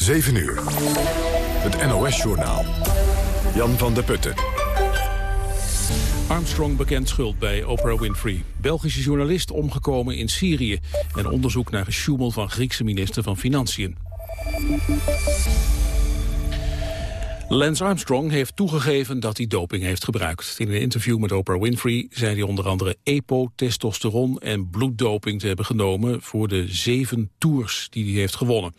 7 uur. Het NOS-journaal. Jan van der Putten. Armstrong bekend schuld bij Oprah Winfrey. Belgische journalist omgekomen in Syrië. En onderzoek naar gesjoemel van Griekse minister van Financiën. Lance Armstrong heeft toegegeven dat hij doping heeft gebruikt. In een interview met Oprah Winfrey zei hij onder andere EPO, testosteron en bloeddoping te hebben genomen voor de zeven tours die hij heeft gewonnen.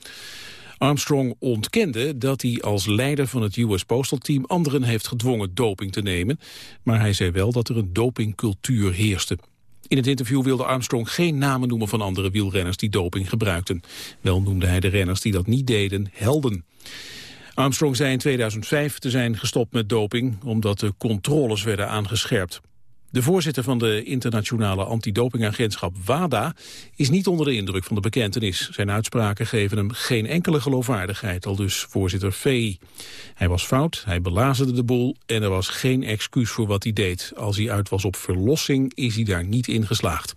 Armstrong ontkende dat hij als leider van het US Postal Team anderen heeft gedwongen doping te nemen, maar hij zei wel dat er een dopingcultuur heerste. In het interview wilde Armstrong geen namen noemen van andere wielrenners die doping gebruikten. Wel noemde hij de renners die dat niet deden helden. Armstrong zei in 2005 te zijn gestopt met doping omdat de controles werden aangescherpt. De voorzitter van de internationale antidopingagentschap WADA is niet onder de indruk van de bekentenis. Zijn uitspraken geven hem geen enkele geloofwaardigheid, al dus voorzitter VI. Hij was fout, hij belazerde de boel en er was geen excuus voor wat hij deed. Als hij uit was op verlossing is hij daar niet in geslaagd.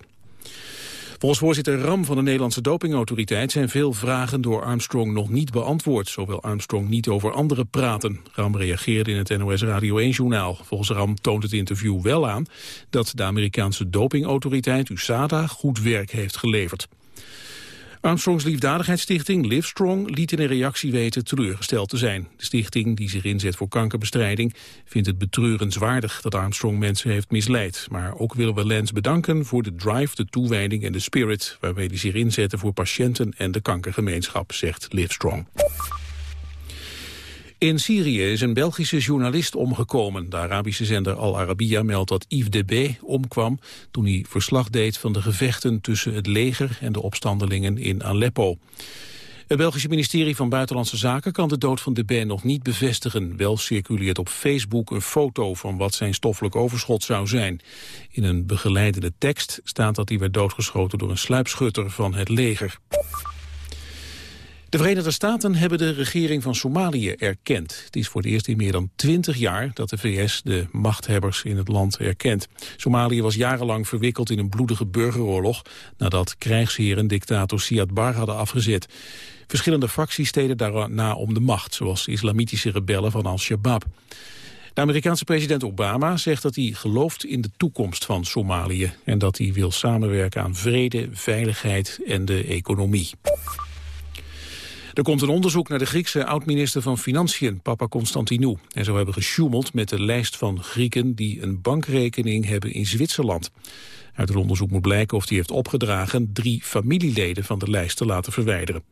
Volgens voorzitter Ram van de Nederlandse dopingautoriteit zijn veel vragen door Armstrong nog niet beantwoord. Zo wil Armstrong niet over anderen praten. Ram reageerde in het NOS Radio 1-journaal. Volgens Ram toont het interview wel aan dat de Amerikaanse dopingautoriteit USADA goed werk heeft geleverd. Armstrongs Liefdadigheidsstichting Livestrong liet in een reactie weten teleurgesteld te zijn. De stichting, die zich inzet voor kankerbestrijding, vindt het betreurenswaardig dat Armstrong mensen heeft misleid. Maar ook willen we Lens bedanken voor de drive, de toewijding en de spirit waarmee hij zich inzetten voor patiënten en de kankergemeenschap, zegt Livestrong. In Syrië is een Belgische journalist omgekomen. De Arabische zender Al Arabiya meldt dat Yves Debé omkwam... toen hij verslag deed van de gevechten tussen het leger en de opstandelingen in Aleppo. Het Belgische ministerie van Buitenlandse Zaken kan de dood van Debé nog niet bevestigen. Wel circuleert op Facebook een foto van wat zijn stoffelijk overschot zou zijn. In een begeleidende tekst staat dat hij werd doodgeschoten door een sluipschutter van het leger. De Verenigde Staten hebben de regering van Somalië erkend. Het is voor het eerst in meer dan twintig jaar dat de VS de machthebbers in het land erkent. Somalië was jarenlang verwikkeld in een bloedige burgeroorlog... nadat krijgsheren dictator Siad Bar hadden afgezet. Verschillende fracties steden daarna om de macht... zoals islamitische rebellen van Al-Shabaab. De Amerikaanse president Obama zegt dat hij gelooft in de toekomst van Somalië... en dat hij wil samenwerken aan vrede, veiligheid en de economie. Er komt een onderzoek naar de Griekse oud-minister van Financiën, Papa Constantinou. En zo hebben gesjoemeld met de lijst van Grieken die een bankrekening hebben in Zwitserland. Uit het onderzoek moet blijken of hij heeft opgedragen drie familieleden van de lijst te laten verwijderen.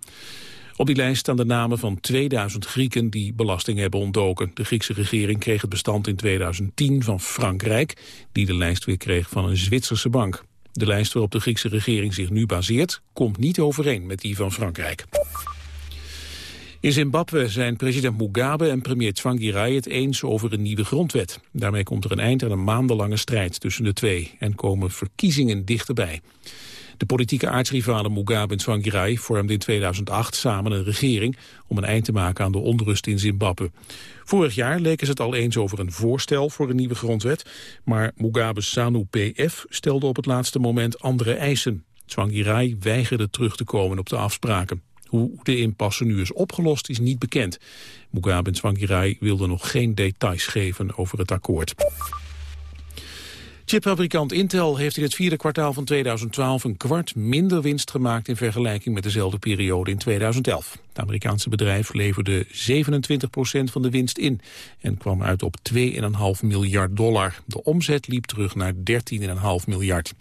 Op die lijst staan de namen van 2000 Grieken die belasting hebben ontdoken. De Griekse regering kreeg het bestand in 2010 van Frankrijk, die de lijst weer kreeg van een Zwitserse bank. De lijst waarop de Griekse regering zich nu baseert, komt niet overeen met die van Frankrijk. In Zimbabwe zijn president Mugabe en premier Tsvangirai het eens over een nieuwe grondwet. Daarmee komt er een eind aan een maandenlange strijd tussen de twee en komen verkiezingen dichterbij. De politieke aardsrivalen Mugabe en Tsvangirai vormden in 2008 samen een regering om een eind te maken aan de onrust in Zimbabwe. Vorig jaar leken ze het al eens over een voorstel voor een nieuwe grondwet, maar Mugabe's SANU-PF stelde op het laatste moment andere eisen. Tsvangirai weigerde terug te komen op de afspraken. Hoe de impasse nu is opgelost is niet bekend. Mugabe en Tsvangirai wilden nog geen details geven over het akkoord. Chipfabrikant Intel heeft in het vierde kwartaal van 2012 een kwart minder winst gemaakt in vergelijking met dezelfde periode in 2011. Het Amerikaanse bedrijf leverde 27% van de winst in en kwam uit op 2,5 miljard dollar. De omzet liep terug naar 13,5 miljard.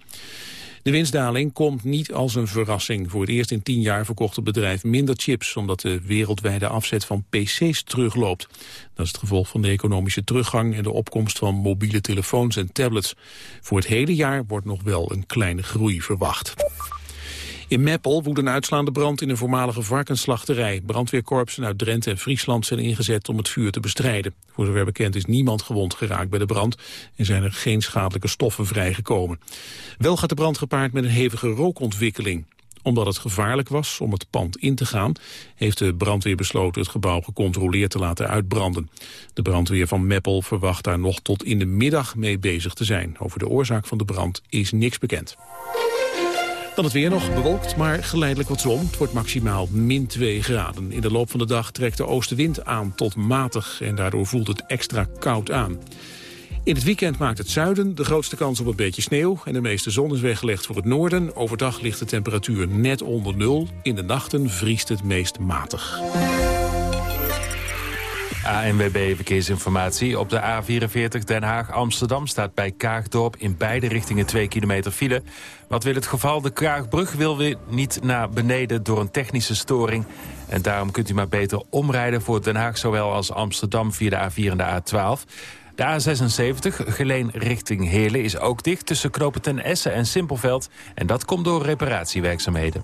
De winstdaling komt niet als een verrassing. Voor het eerst in tien jaar verkocht het bedrijf minder chips... omdat de wereldwijde afzet van pc's terugloopt. Dat is het gevolg van de economische teruggang... en de opkomst van mobiele telefoons en tablets. Voor het hele jaar wordt nog wel een kleine groei verwacht. In Meppel woedt een uitslaande brand in een voormalige varkensslachterij. Brandweerkorpsen uit Drenthe en Friesland zijn ingezet om het vuur te bestrijden. Voor zover bekend is niemand gewond geraakt bij de brand en zijn er geen schadelijke stoffen vrijgekomen. Wel gaat de brand gepaard met een hevige rookontwikkeling omdat het gevaarlijk was om het pand in te gaan... heeft de brandweer besloten het gebouw gecontroleerd te laten uitbranden. De brandweer van Meppel verwacht daar nog tot in de middag mee bezig te zijn. Over de oorzaak van de brand is niks bekend. Dan het weer nog bewolkt, maar geleidelijk wat zon. Het wordt maximaal min 2 graden. In de loop van de dag trekt de oostenwind aan tot matig... en daardoor voelt het extra koud aan. In het weekend maakt het zuiden de grootste kans op een beetje sneeuw... en de meeste zon is weggelegd voor het noorden. Overdag ligt de temperatuur net onder nul. In de nachten vriest het meest matig. ANWB Verkeersinformatie. Op de A44 Den Haag-Amsterdam staat bij Kaagdorp in beide richtingen 2 kilometer file. Wat wil het geval? De Kraagbrug wil weer niet naar beneden door een technische storing. En daarom kunt u maar beter omrijden voor Den Haag zowel als Amsterdam via de A4 en de A12. De A76, geleen richting Heerlen, is ook dicht tussen Knopen ten Essen en Simpelveld. En dat komt door reparatiewerkzaamheden.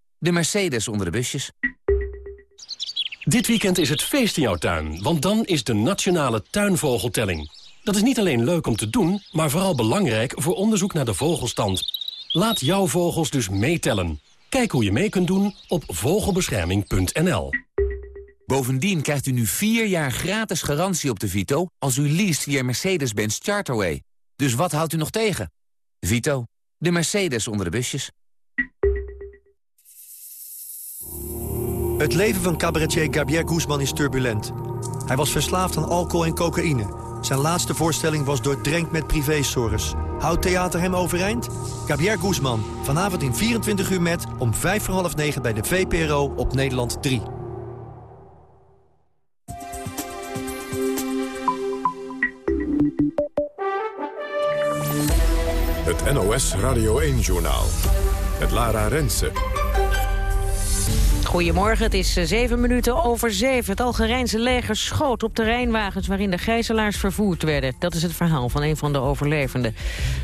de Mercedes onder de busjes. Dit weekend is het feest in jouw tuin, want dan is de Nationale Tuinvogeltelling. Dat is niet alleen leuk om te doen, maar vooral belangrijk voor onderzoek naar de vogelstand. Laat jouw vogels dus meetellen. Kijk hoe je mee kunt doen op vogelbescherming.nl. Bovendien krijgt u nu vier jaar gratis garantie op de Vito... als u leest via Mercedes-Benz Charterway. Dus wat houdt u nog tegen? Vito, de Mercedes onder de busjes. Het leven van cabaretier Gabriel Guzman is turbulent. Hij was verslaafd aan alcohol en cocaïne. Zijn laatste voorstelling was doordrenkt met privézorgers. Houdt theater hem overeind? Gabriel Guzman, vanavond in 24 uur met... om 5 voor half 9 bij de VPRO op Nederland 3. Het NOS Radio 1-journaal. Het Lara Rensen. Goedemorgen, het is eh, zeven minuten over zeven. Het Algerijnse leger schoot op terreinwagens waarin de gijzelaars vervoerd werden. Dat is het verhaal van een van de overlevenden.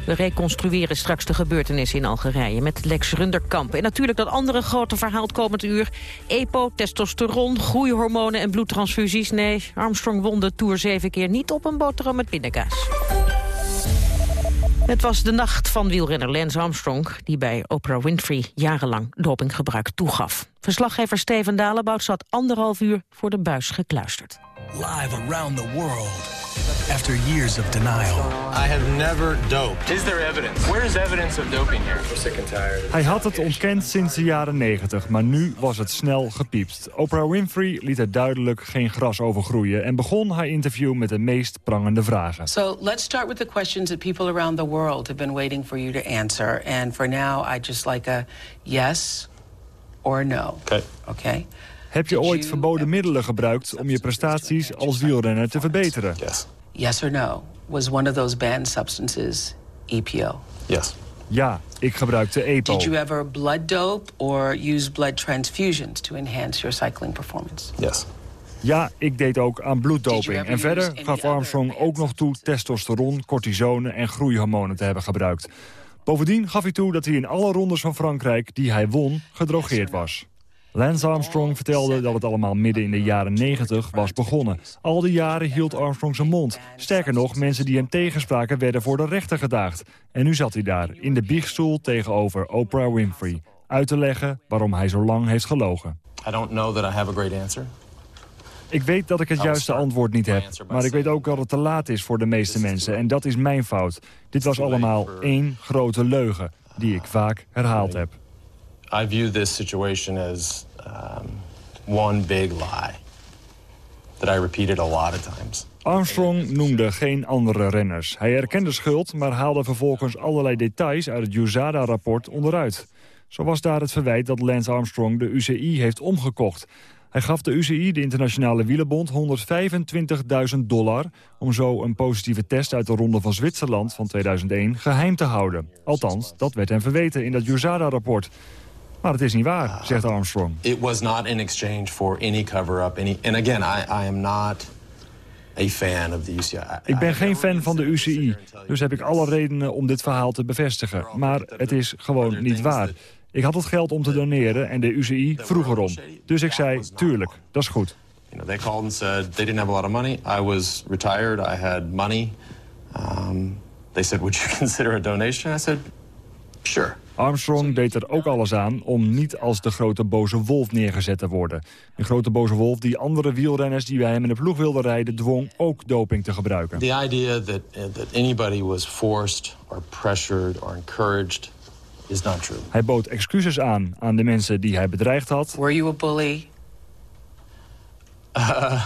We reconstrueren straks de gebeurtenissen in Algerije met Lex Runderkamp. En natuurlijk dat andere grote verhaal komend uur. EPO, testosteron, groeihormonen en bloedtransfusies. Nee, Armstrong won de Tour zeven keer niet op een boterham met pindakaas. Het was de nacht van wielrenner Lance Armstrong... die bij Oprah Winfrey jarenlang dopinggebruik toegaf. Verslaggever Steven Dalebout zat anderhalf uur voor de buis gekluisterd. Live around the world. After years of denial. I have never doped. Is there evidence? Where is evidence of doping here? We're sick and tired. Hij had het ontkend sinds de jaren 90, maar nu was het snel gepiepst. Oprah Winfrey liet er duidelijk geen gras over groeien... en begon haar interview met de meest prangende vragen. So let's start with the questions that people around the world have been waiting for you to answer. And for now, I just like a yes or no. Okay. Okay? Heb je ooit verboden middelen gebruikt om je prestaties als wielrenner te verbeteren? Yes. Yes or no? Was one of those banned substances EPO? Yes. Ja, ik gebruikte EPO. Did you ever blood dope or use blood transfusions to enhance your cycling performance? Yes. Ja, ik deed ook aan bloeddoping. En verder gaf Armstrong ook nog toe testosteron, cortisone en groeihormonen te hebben gebruikt. Bovendien gaf hij toe dat hij in alle rondes van Frankrijk die hij won gedrogeerd was. Lance Armstrong vertelde dat het allemaal midden in de jaren 90 was begonnen. Al die jaren hield Armstrong zijn mond. Sterker nog, mensen die hem tegenspraken werden voor de rechter gedaagd. En nu zat hij daar, in de biechtstoel tegenover Oprah Winfrey. Uit te leggen waarom hij zo lang heeft gelogen. I don't know that I have a great answer. Ik weet dat ik het juiste antwoord niet heb. Maar ik weet ook dat het te laat is voor de meeste mensen. En dat is mijn fout. Dit was allemaal één grote leugen, die ik vaak herhaald heb. I view this situation as um, one big lie that I repeated a lot of times. Armstrong noemde geen andere renners. Hij erkende schuld, maar haalde vervolgens allerlei details uit het USADA-rapport onderuit. Zo was daar het verwijt dat Lance Armstrong de UCI heeft omgekocht. Hij gaf de UCI, de Internationale Wielenbond, 125.000 dollar... om zo een positieve test uit de Ronde van Zwitserland van 2001 geheim te houden. Althans, dat werd hem verweten in dat USADA-rapport. Maar het is niet waar, zegt Armstrong. It was not in exchange for any cover-up. Any, and again, I, I am not a fan of the UCI. Ik ben geen fan van de UCI, dus heb ik alle redenen om dit verhaal te bevestigen. Maar het is gewoon niet waar. Ik had het geld om te doneren en de UCI vroeg erom. Dus ik zei, tuurlijk, dat is goed. You know, they called and said they didn't have a lot of money. I was retired. I had money. Um, they said, would you consider a donation? I said, sure. Armstrong deed er ook alles aan om niet als de grote boze wolf neergezet te worden. Een grote boze wolf die andere wielrenners die bij hem in de ploeg wilden rijden... dwong ook doping te gebruiken. The idea that, that anybody was forced or pressured or encouraged is not true. Hij bood excuses aan aan de mensen die hij bedreigd had. Were you a bully? Uh,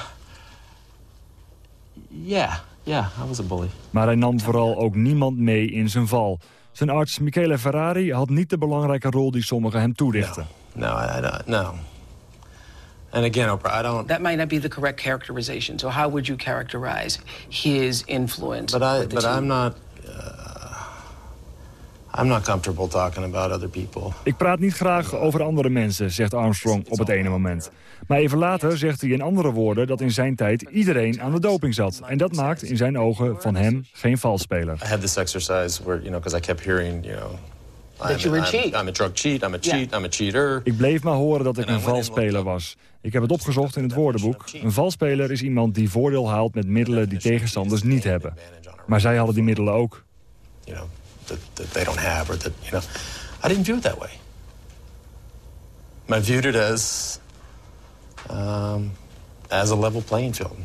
yeah, yeah, I was a bully. Maar hij nam vooral ook niemand mee in zijn val. Zijn arts Michele Ferrari had niet de belangrijke rol die sommigen hem toedichten. No, I, I don't, no. And again, Oprah, I don't... That might not be the correct characterization. So how would you characterize his influence? But, I, but team? I'm not... Uh, I'm not comfortable talking about other people. Ik praat niet graag over andere mensen, zegt Armstrong op het ene moment. Maar even later zegt hij in andere woorden dat in zijn tijd iedereen aan de doping zat. En dat maakt in zijn ogen van hem geen valspeler. I had this exercise where, you know, because I kept hearing, you know... Cheat. I'm a drug cheat, I'm a Yeah. cheat, I'm a cheater. Ik bleef maar horen dat ik een valspeler was. Ik heb het opgezocht in het woordenboek. Een valspeler is iemand die voordeel haalt met middelen die tegenstanders niet hebben. Maar zij hadden die middelen ook. You know, that, that they don't have or that, you know... I didn't view it that way. I viewed it as... Um, as a level playing field.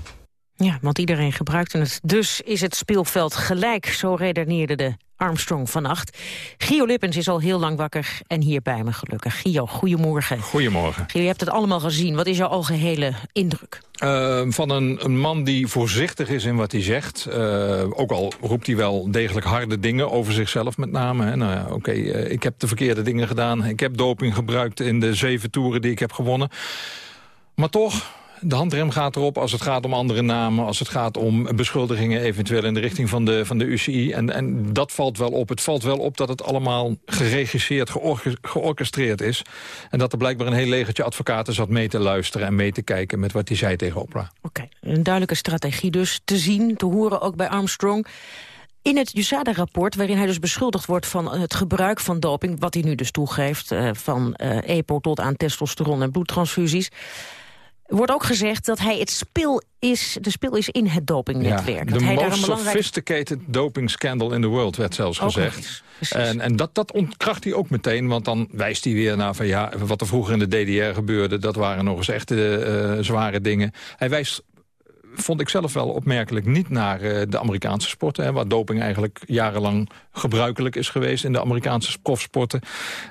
Ja, want iedereen gebruikte het. Dus is het speelveld gelijk, zo redeneerde de Armstrong vannacht. Gio Lippens is al heel lang wakker en hier bij me gelukkig. Gio, goedemorgen. Goedemorgen. Gio, je hebt het allemaal gezien. Wat is jouw algehele indruk? Uh, van een, een, man die voorzichtig is in wat hij zegt. Uh, ook al roept hij wel degelijk harde dingen over zichzelf met name. Hè. Nou ja, oké, okay, uh, ik heb de verkeerde dingen gedaan. Ik heb doping gebruikt in de zeven toeren die ik heb gewonnen. Maar toch, de handrem gaat erop als het gaat om andere namen... als het gaat om beschuldigingen eventueel in de richting van de, van de UCI. En, en dat valt wel op. Het valt wel op dat het allemaal geregisseerd, geor georchestreerd is. En dat er blijkbaar een heel legertje advocaten zat mee te luisteren... en mee te kijken met wat hij zei tegen Oprah. Oké, een duidelijke strategie dus te zien, te horen ook bij Armstrong... In het USADA-rapport, waarin hij dus beschuldigd wordt van het gebruik van doping... wat hij nu dus toegeeft, uh, van uh, EPO tot aan testosteron en bloedtransfusies... wordt ook gezegd dat hij het spil is, de spil is in het dopingnetwerk. Ja, de most daar een belangrijk... sophisticated doping scandal in the world, werd zelfs ook gezegd. En, en dat, dat ontkracht hij ook meteen, want dan wijst hij weer naar van ja, wat er vroeger in de DDR gebeurde, dat waren nog eens echte uh, zware dingen. Hij wijst vond ik zelf wel opmerkelijk niet naar uh, de Amerikaanse sporten. Hè, waar doping eigenlijk jarenlang gebruikelijk is geweest in de Amerikaanse profsporten.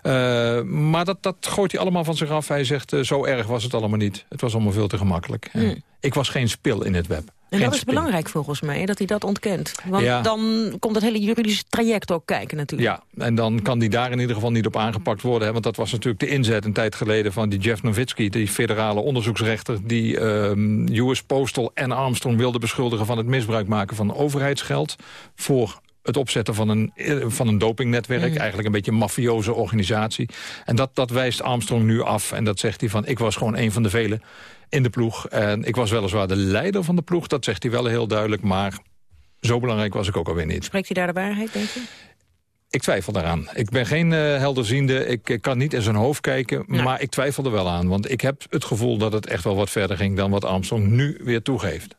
Uh, maar dat, dat gooit hij allemaal van zich af. Hij zegt, uh, zo erg was het allemaal niet. Het was allemaal veel te gemakkelijk. Mm. Ik was geen spil in het web. En dat is belangrijk volgens mij, dat hij dat ontkent. Want Ja. dan komt het hele juridische traject ook kijken natuurlijk. Ja, en dan kan die daar in ieder geval niet op aangepakt worden. Hè, want dat was natuurlijk de inzet een tijd geleden van die Jeff Nowitzki... die federale onderzoeksrechter die um, US Postal en Armstrong wilde beschuldigen... van het misbruik maken van overheidsgeld voor het opzetten van een, van een dopingnetwerk. Mm. Eigenlijk een beetje een mafioze organisatie. En dat, dat wijst Armstrong nu af. En dat zegt hij van, ik was gewoon een van de velen in de ploeg. En ik was weliswaar de leider van de ploeg. Dat zegt hij wel heel duidelijk. Maar zo belangrijk was ik ook alweer niet. Spreekt hij daar de waarheid, denk je? Ik twijfel daaraan. Ik ben geen uh, helderziende. Ik, ik, kan niet in zijn hoofd kijken. Maar ik twijfel er wel aan. Want ik heb het gevoel dat het echt wel wat verder ging... dan wat Armstrong nu weer toegeeft.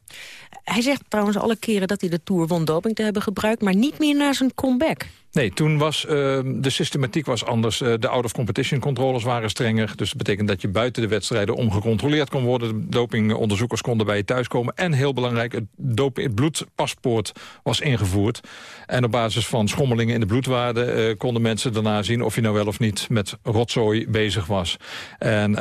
Hij zegt trouwens alle keren dat hij de Tour won doping te hebben gebruikt... maar niet meer na zijn comeback. Nee, toen was uh, de systematiek was anders. Uh, de out-of-competition controles waren strenger. Dus dat betekent dat je buiten de wedstrijden ongecontroleerd kon worden. De dopingonderzoekers konden bij je thuiskomen. En heel belangrijk, het, doping, het bloedpaspoort was ingevoerd. En op basis van schommelingen in de bloedwaarde... Uh, konden mensen daarna zien of je nou wel of niet met rotzooi bezig was. En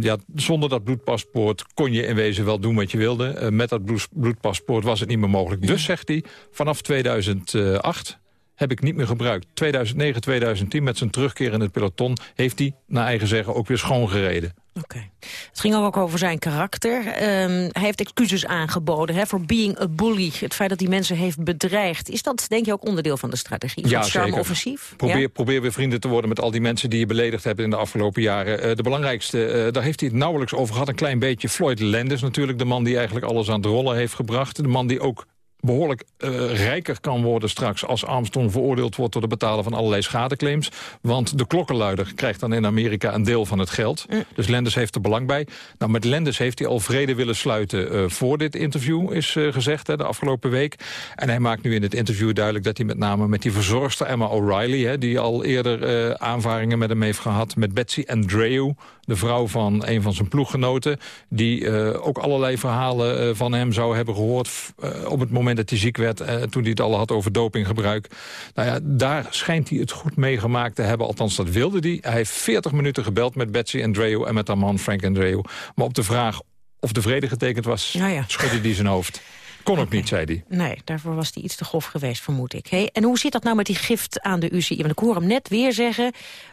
ja, zonder dat bloedpaspoort kon je in wezen wel doen wat je wilde. met dat bloed, bloedpaspoort was het niet meer mogelijk. Dus, zegt hij, vanaf 2008 heb ik niet meer gebruikt. 2009, 2010, met zijn terugkeer in het peloton... heeft hij, naar eigen zeggen, ook weer schoongereden. Oké. Het ging ook over zijn karakter. Ehm, hij heeft excuses aangeboden hè, voor being a bully. Het feit dat hij mensen heeft bedreigd. Is dat denk je ook onderdeel van de strategie? Ja, van zeker. offensief? Probeer, Ja? probeer weer vrienden te worden met al die mensen die je beledigd hebt in de afgelopen jaren. Eh, de belangrijkste, eh, daar heeft hij het nauwelijks over gehad. Een klein beetje Floyd Landis natuurlijk. De man die eigenlijk alles aan het rollen heeft gebracht. De man die ook behoorlijk eh, rijker kan worden straks... als Armstrong veroordeeld wordt door het betalen van allerlei schadeclaims. Want de klokkenluider krijgt dan in Amerika een deel van het geld. Dus Lenders heeft er belang bij. Nou, met Lenders heeft hij al vrede willen sluiten eh, voor dit interview, is eh, gezegd, hè, de afgelopen week. En hij maakt nu in het interview duidelijk dat hij met name met die verzorgster Emma O'Reilly... Die al eerder aanvaringen met hem heeft gehad, met Betsy Andreu... de vrouw van een van zijn ploeggenoten... die ook allerlei verhalen van hem zou hebben gehoord... eh, op het moment dat hij ziek werd, eh, toen hij het al had over dopinggebruik. Nou ja, daar schijnt hij het goed meegemaakt te hebben. Althans, dat wilde hij. Hij heeft 40 minuten gebeld met Betsy Andreu en met haar man Frank Andreu. Maar op de vraag of de vrede getekend was, Nou ja. schudde hij zijn hoofd. Kon ook niet, zei hij. Nee, daarvoor was hij iets te grof geweest, vermoed ik. Hey, en hoe zit dat nou met die gift aan de UCI? Want ik hoor hem net weer zeggen...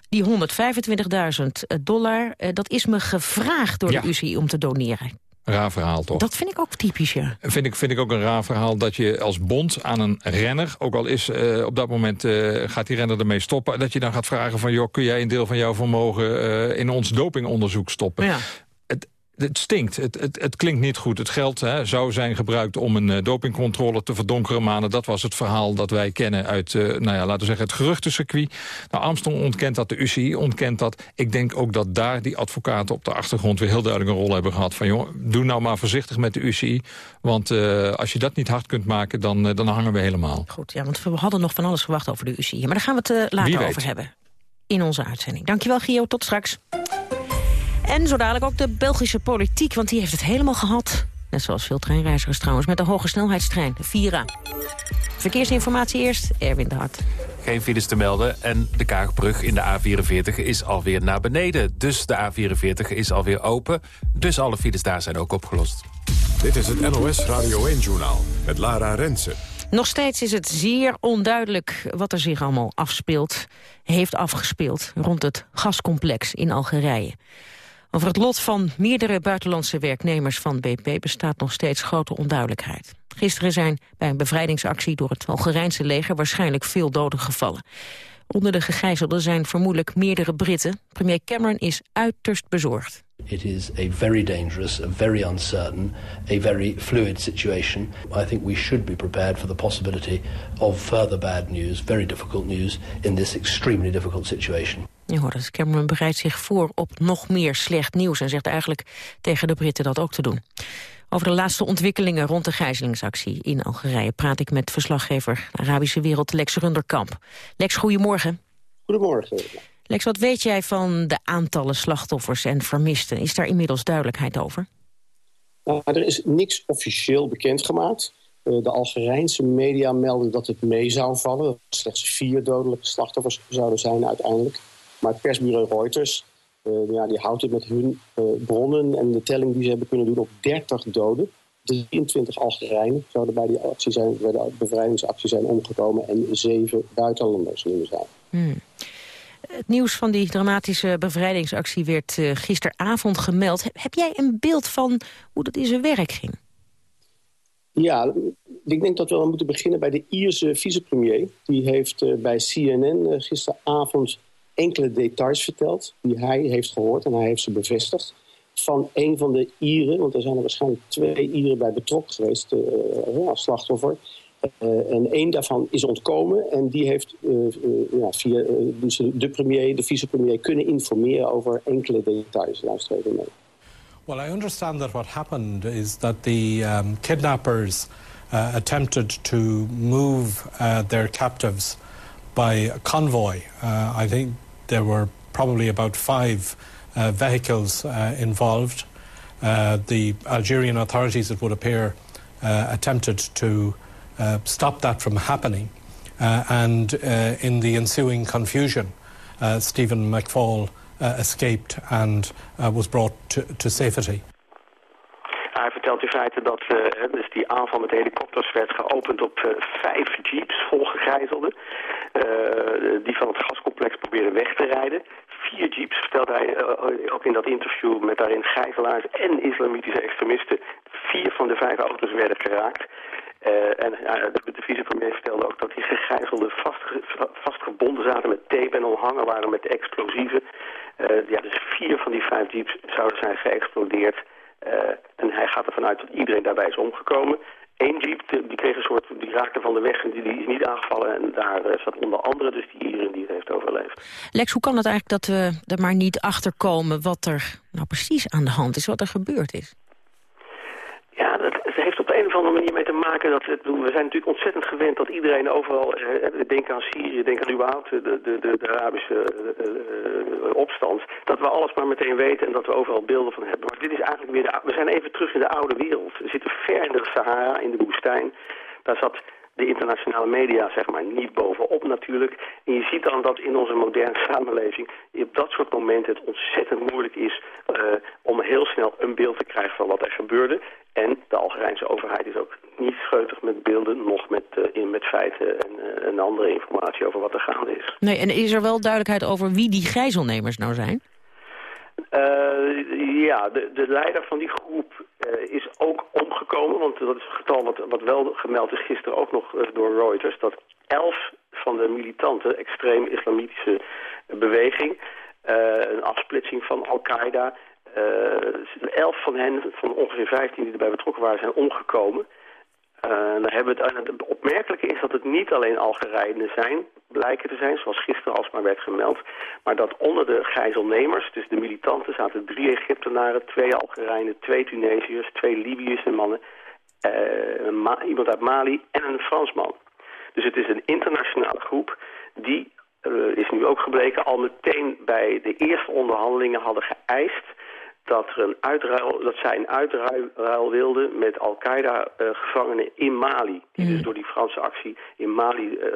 die 125.000 dollar, eh, dat is me gevraagd door Ja. de UCI om te doneren. Raar verhaal, toch? Dat vind ik ook typisch, ja. Vind ik, vind ik ook een raar verhaal dat je als bond aan een renner... ook al is eh, op dat moment eh, gaat die renner ermee stoppen... dat je dan gaat vragen van... joh, kun jij een deel van jouw vermogen eh, in ons dopingonderzoek stoppen? Ja. Het, stinkt. Het, het, het klinkt niet goed. Het geld hè, zou zijn gebruikt om een eh, dopingcontrole te verdonkeren. Maar dat was het verhaal dat wij kennen uit, eh, nou ja, laten we zeggen, het geruchtencircuit. Nou, Armstrong ontkent dat, de UCI ontkent dat. Ik denk ook dat daar die advocaten op de achtergrond weer heel duidelijk een rol hebben gehad. Van joh, doe nou maar voorzichtig met de UCI. Want eh, als je dat niet hard kunt maken, dan, dan hangen we helemaal. Goed, ja, want we hadden nog van alles verwacht over de UCI. Maar daar gaan we het later over hebben. In onze uitzending. Dankjewel, Gio. Tot straks. En zo dadelijk ook de Belgische politiek, want die heeft het helemaal gehad. Net zoals veel treinreizigers trouwens, met de hoge snelheidstrein, de Vira. Verkeersinformatie eerst, Erwin de Hart. Geen files te melden en de Kaagbrug in de A44 is alweer naar beneden. Dus de A44 is alweer open, dus alle files daar zijn ook opgelost. Dit is het NOS Radio 1-journaal met Lara Rensen. Nog steeds is het zeer onduidelijk wat er zich allemaal afspeelt, heeft afgespeeld rond het gascomplex in Algerije. Over het lot van meerdere buitenlandse werknemers van BP bestaat nog steeds grote onduidelijkheid. Gisteren zijn bij een bevrijdingsactie door het Algerijnse leger waarschijnlijk veel doden gevallen. Onder de gegijzelden zijn vermoedelijk meerdere Britten. Premier Cameron is uiterst bezorgd. It is a very dangerous, a very uncertain, a very fluid situation. I think we should be prepared for the possibility of further bad news, very difficult news, in this extremely difficult situation. Je hoort het, Cameron bereidt zich voor op nog meer slecht nieuws... en zegt eigenlijk tegen de Britten dat ook te doen. Over de laatste ontwikkelingen rond de gijzelingsactie in Algerije... praat ik met verslaggever Arabische Wereld Lex Runderkamp. Lex, goedemorgen. Goedemorgen. Lex, wat weet jij van de aantallen slachtoffers en vermisten? Is daar inmiddels duidelijkheid over? Nou, er is niks officieel bekendgemaakt. Uh, de Algerijnse media melden dat het mee zou vallen. Dat slechts vier dodelijke slachtoffers zouden zijn uiteindelijk. Maar het persbureau Reuters uh, ja, die houdt het met hun uh, bronnen en de telling die ze hebben kunnen doen op 30 doden. 23 Algerijnen zouden bij die actie zijn, bij de bevrijdingsactie zijn omgekomen en zeven buitenlanders zijn. Hmm. Het nieuws van die dramatische bevrijdingsactie werd uh, gisteravond gemeld. Heb, jij een beeld van hoe dat in zijn werk ging? Ja, ik denk dat we moeten beginnen bij de Ierse vicepremier. Die heeft bij CNN gisteravond enkele details verteld die hij heeft gehoord en hij heeft ze bevestigd. Van een van de Ieren, want er zijn er waarschijnlijk twee Ieren bij betrokken geweest uh, als slachtoffer. Uh, en één daarvan is ontkomen en die heeft uh, ja, via de premier, de vicepremier kunnen informeren over enkele details. Luister even mee. Well, I understand that what happened is that the um, kidnappers uh, attempted to move uh, their captives by convoy. Uh, I think there were probably about five uh, vehicles uh, involved. Uh, the Algerian authorities, it would appear, uh, attempted to uh, stop that from happening. Uh, and in the ensuing confusion, Stephen McFall escaped and was brought to, to safety. Vertelt in feite dat uh, dus die aanval met helikopters werd geopend op uh, vijf jeeps vol gegijzelden. Uh, die van het gascomplex probeerden weg te rijden. vier jeeps, vertelde hij ook in dat interview met daarin gijzelaars en islamitische extremisten. Vier van de vijf auto's werden geraakt. En de, de vicepremier vertelde ook dat die gegijzelden vastge, vastgebonden zaten met tape en omhangen waren met explosieven. Ja, dus vier van die vijf jeeps zouden zijn geëxplodeerd. En hij gaat ervan uit dat iedereen daarbij is omgekomen. Eén jeep die kreeg een soort, die raakte van de weg en die, die is niet aangevallen. En daar zat onder andere dus die Ieren die het heeft overleefd. Lex, hoe kan het eigenlijk dat we er maar niet achter komen wat er nou precies aan de hand is, wat er gebeurd is? Ja, dat, het heeft op de een of andere manier mee te maken dat we zijn natuurlijk ontzettend gewend dat iedereen overal, eh, denk aan Syrië, denk aan überhaupt de, de, de, de Arabische uh, opstand, dat we alles maar meteen weten en dat we overal beelden van hebben. Maar dit is eigenlijk weer, de, we zijn even terug in de oude wereld. We zitten ver in de Sahara, in de woestijn. Daar zat de internationale media zeg maar niet bovenop natuurlijk. En je ziet dan dat in onze moderne samenleving op dat soort momenten het ontzettend moeilijk is uh, om heel snel een beeld te krijgen van wat er gebeurde. En de Algerijnse overheid is ook niet scheutig met beelden, nog met, uh, in, met feiten en, uh, en andere informatie over wat er gaande is. Nee, en is er wel duidelijkheid over wie die gijzelnemers nou zijn? Uh, ja, de, de leider van die groep is ook omgekomen. Want dat is een getal wat, wat wel gemeld is gisteren ook nog uh, door Reuters. Dat elf van de militanten, extreem islamitische beweging... een afsplitsing van Al-Qaeda... elf van hen, van ongeveer vijftien die erbij betrokken waren, zijn omgekomen... Uh, dan hebben we het, het opmerkelijke is dat het niet alleen Algerijnen zijn, blijken te zijn, zoals gisteren alsmaar werd gemeld. Maar dat onder de gijzelnemers, dus de militanten, zaten drie Egyptenaren, twee Algerijnen, twee Tunesiërs, twee Libiërs en mannen, uh, iemand uit Mali en een Fransman. Dus het is een internationale groep die, uh, is nu ook gebleken, al meteen bij de eerste onderhandelingen hadden geëist dat, er een uitruil, dat zij een uitruil wilden met Al-Qaeda-gevangenen in Mali. Die dus door die Franse actie in Mali uh,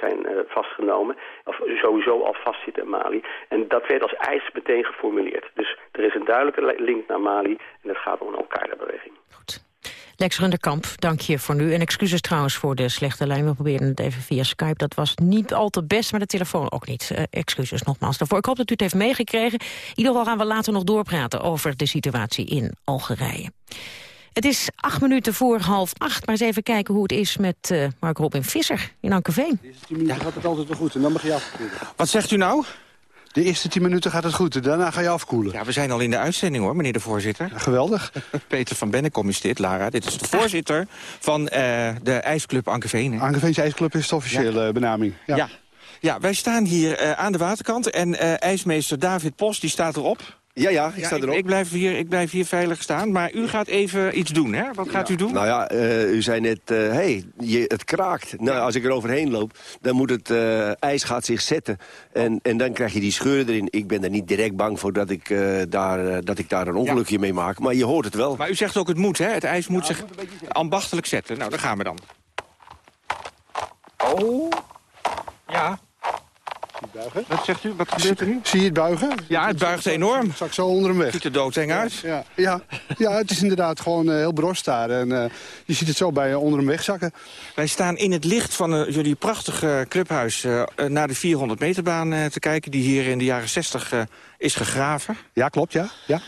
zijn uh, vastgenomen. Of sowieso al vastzitten in Mali. En dat werd als eis meteen geformuleerd. Dus er is een duidelijke link naar Mali en het gaat om een Al-Qaeda-beweging. Goed. Lex Runderkamp, dank je voor nu. En excuses trouwens voor de slechte lijn. We proberen het even via Skype. Dat was niet al te best, maar de telefoon ook niet. Uh, excuses nogmaals daarvoor. Ik hoop dat u het heeft meegekregen. In ieder geval gaan we later nog doorpraten over de situatie in Algerije. Het is acht minuten voor half acht. Maar eens even kijken hoe het is met uh, Mark Robin Visser in Ankerveen. De eerste tien minuten gaat het altijd wel goed en dan mag je afkoelen. Wat zegt u nou? De eerste tien minuten gaat het goed, daarna ga je afkoelen. Ja, we zijn al in de uitzending hoor, meneer de voorzitter. Ja, geweldig. Peter van Bennekom is dit, Lara. Dit is de voorzitter van uh, de ijsclub Ankeveen. Ankeveense ijsclub is de officiële ja. benaming. Ja. ja. Ja. wij staan hier uh, aan de waterkant en uh, ijsmeester David Post die staat erop. Ja, ja, ik sta erop. Ik, ik, blijf hier, ik blijf hier veilig staan, maar u gaat even iets doen, hè? Wat gaat ja. u doen? Nou ja, uh, u zei net, hé, uh, hey, je, het kraakt. Nou, als ik er overheen loop, dan moet het uh, ijs gaat zich zetten. En, en dan krijg je die scheuren erin. Ik ben er niet direct bang voor dat ik, daar, dat ik daar een ongelukje ja. mee maak. Maar je hoort het wel. Maar u zegt ook het moet, hè? Het ijs moet ja, zich moet ambachtelijk zetten. Nou, daar gaan we dan. Oh. Ja, buigen. Wat zegt u? Wat gebeurt er nu? Zie je het buigen? Ja, het buigt enorm. Het zak zo onder hem weg. Ziet er doodeng uit. Ja, ja, ja, het is inderdaad gewoon uh, heel brost daar. En uh, je ziet het zo bij uh, onder hem wegzakken. Wij staan in het licht van jullie prachtige clubhuis... naar de 400 meterbaan te kijken... die hier in de jaren 60 is gegraven. Ja, klopt, ja. ja.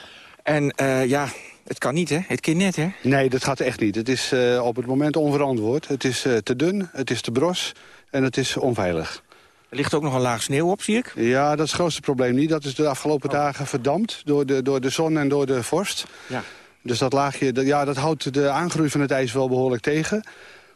En ja, het kan niet, hè? Het kan net, hè? Nee, dat gaat echt niet. Het is op het moment onverantwoord. Het is te dun, het is te bros en het is onveilig. Er ligt ook nog een laag sneeuw op, zie ik. Ja, dat is het grootste probleem niet. Dat is de afgelopen oh. dagen verdampt door de, door de zon en door de vorst. Ja. Dus dat laagje, dat, ja, dat houdt de aangroei van het ijs wel behoorlijk tegen.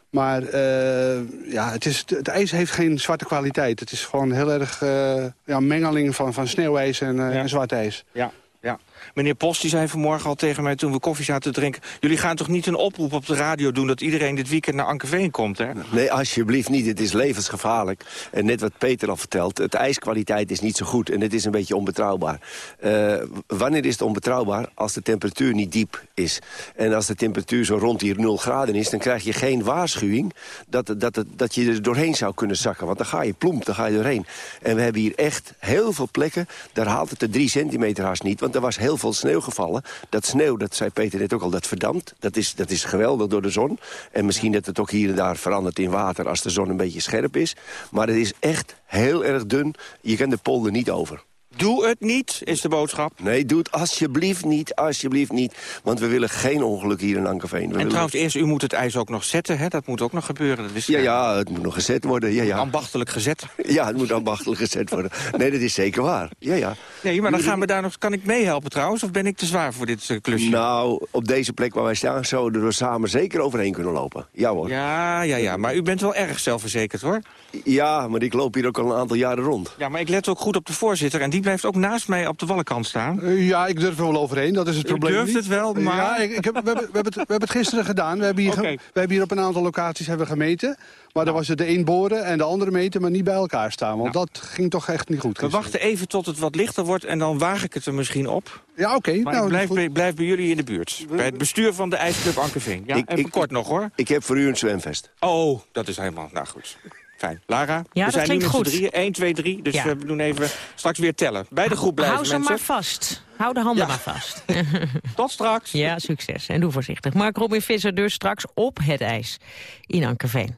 Maar uh, ja, het, is, het ijs heeft geen zwarte kwaliteit. Het is gewoon heel erg uh, ja, mengeling van, van sneeuwijs en, uh, ja. en zwart ijs. Ja, ja. Meneer Post die zei vanmorgen al tegen mij toen we koffie zaten te drinken... jullie gaan toch niet een oproep op de radio doen... dat iedereen dit weekend naar Ankerveen komt, hè? Nee, alsjeblieft niet. Het is levensgevaarlijk. En net wat Peter al vertelt, het ijskwaliteit is niet zo goed... en het is een beetje onbetrouwbaar. Uh, wanneer is het onbetrouwbaar? Als de temperatuur niet diep is. En als de temperatuur zo rond hier 0 graden is... dan krijg je geen waarschuwing dat, dat, dat je er doorheen zou kunnen zakken. Want dan ga je plomp, dan ga je doorheen. En we hebben hier echt heel veel plekken... daar haalt het de 3 centimeter haast niet, want er was heel veel sneeuw gevallen. Dat sneeuw, dat zei Peter net ook al, dat verdampt. Dat is, dat is geweldig door de zon. En misschien dat het ook hier en daar verandert in water... als de zon een beetje scherp is. Maar het is echt heel erg dun. Je kan de polder niet over. Doe het niet, is de boodschap. Nee, doe het alsjeblieft niet, alsjeblieft niet. Want we willen geen ongeluk hier in Ankerveen. We en willen... trouwens, eerst, u moet het ijs ook nog zetten, hè? Dat moet ook nog gebeuren. Dat wist Ja, ja, het moet nog gezet worden. Ja, ja. Ambachtelijk gezet. Ja, het moet ambachtelijk gezet worden. Nee, dat is zeker waar. Ja, ja. Nee, maar dan gaan we daar nog... Kan ik meehelpen trouwens, of ben ik te zwaar voor dit eh, klusje? Nou, op deze plek waar wij staan, zouden we samen zeker overheen kunnen lopen. Ja hoor. Ja, ja, ja, maar u bent wel erg zelfverzekerd, hoor. Ja, maar ik loop hier ook al een aantal jaren rond. Ja, maar ik let ook goed op de voorzitter... en die blijft ook naast mij op de wallenkant staan. Eh, ja, ik durf er wel overheen, dat is het U probleem durft niet. het wel, maar- Ja, ik, ik heb, we, hebben, we, hebben het, we hebben het gisteren gedaan. We hebben hier, we hebben hier op een aantal locaties hebben we gemeten. Maar dan was het de een boren en de andere meten, maar niet bij elkaar staan. Want dat ging toch echt niet goed Nou. We wachten even tot het wat lichter wordt en dan waag ik het er misschien op. Ja, oké. Maar nou, ik blijf bij, blijf bij jullie in de buurt. Bij het bestuur van de IJsclub Ankerveen. Ja, Ik- even ik- kort nog, hoor. Ik heb voor u een zwemvest. Oh, dat is helemaal... Nou goed. Fijn. Lara, Ja, we dat zijn nu met goed. drieën. 1, 2, 3. Dus Ja. we doen even straks weer tellen. Bij de groep blijven, Hou ze mensen. maar vast. Hou de handen Ja. maar vast. Tot straks. Ja, succes. En doe voorzichtig. Mark Robin Visser dus straks op het ijs in Ankerveen.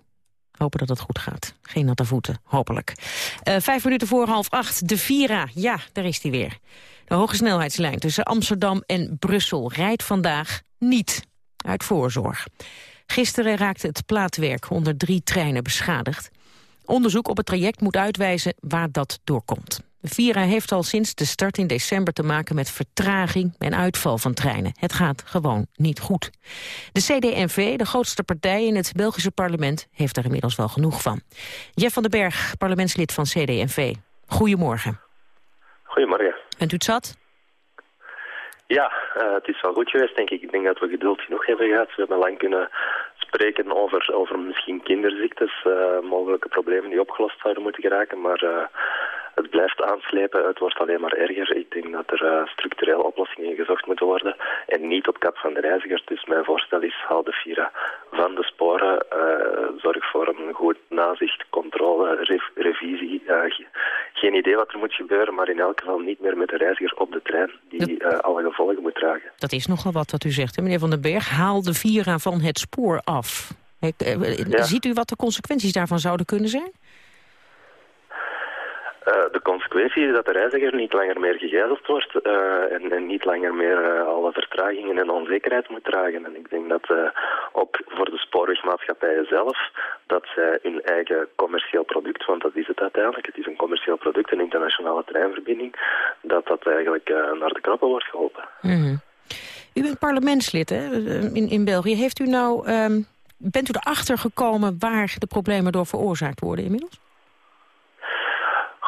Hopen dat het goed gaat. Geen natte voeten, hopelijk. Eh, vijf minuten voor half acht, de Vira. Ja, daar is die weer. De hoge snelheidslijn tussen Amsterdam en Brussel rijdt vandaag niet. Uit voorzorg. Gisteren raakte het plaatwerk onder drie treinen beschadigd. Onderzoek op het traject moet uitwijzen waar dat doorkomt. Vira heeft al sinds de start in december te maken met vertraging en uitval van treinen. Het gaat gewoon niet goed. De CD&V, de grootste partij in het Belgische parlement, heeft er inmiddels wel genoeg van. Jeff van den Berg, parlementslid van CD&V. Goedemorgen. Goedemorgen. Bent u het zat? Ja, eh, het is wel goed geweest, denk ik. Ik denk dat we geduld genoeg hebben gehad. We hebben lang kunnen spreken over, over misschien kinderziektes, eh, mogelijke problemen die opgelost zouden moeten geraken. Maar eh, het blijft aanslepen, het wordt alleen maar erger. Ik denk dat er eh, structurele oplossingen gezocht moeten worden en niet op kap van de reizigers. Dus mijn voorstel is, haal de Vira van de sporen, eh, zorg voor een goed nazicht, controle, rev- revisie. Eh, ge- geen idee wat er moet gebeuren, maar in elk geval niet meer met de reiziger op de trein die alle gevolgen moet dragen. Dat is nogal wat wat u zegt, hè, meneer van den Berg. Haal de Vira van het spoor af. Ziet u wat de consequenties daarvan zouden kunnen zijn? Eh, de consequentie is dat de reiziger niet langer meer gegijzeld wordt eh, en, niet langer meer eh, alle vertragingen en onzekerheid moet dragen. En ik denk dat ook voor de spoorwegmaatschappijen zelf, dat zij hun eigen commercieel product, want dat is het uiteindelijk, het is een commercieel product, een internationale treinverbinding, dat dat eigenlijk naar de knoppen wordt geholpen. Mhm. U bent parlementslid hè, in, in België. Heeft u nou, ehm, bent u erachter gekomen waar de problemen door veroorzaakt worden inmiddels?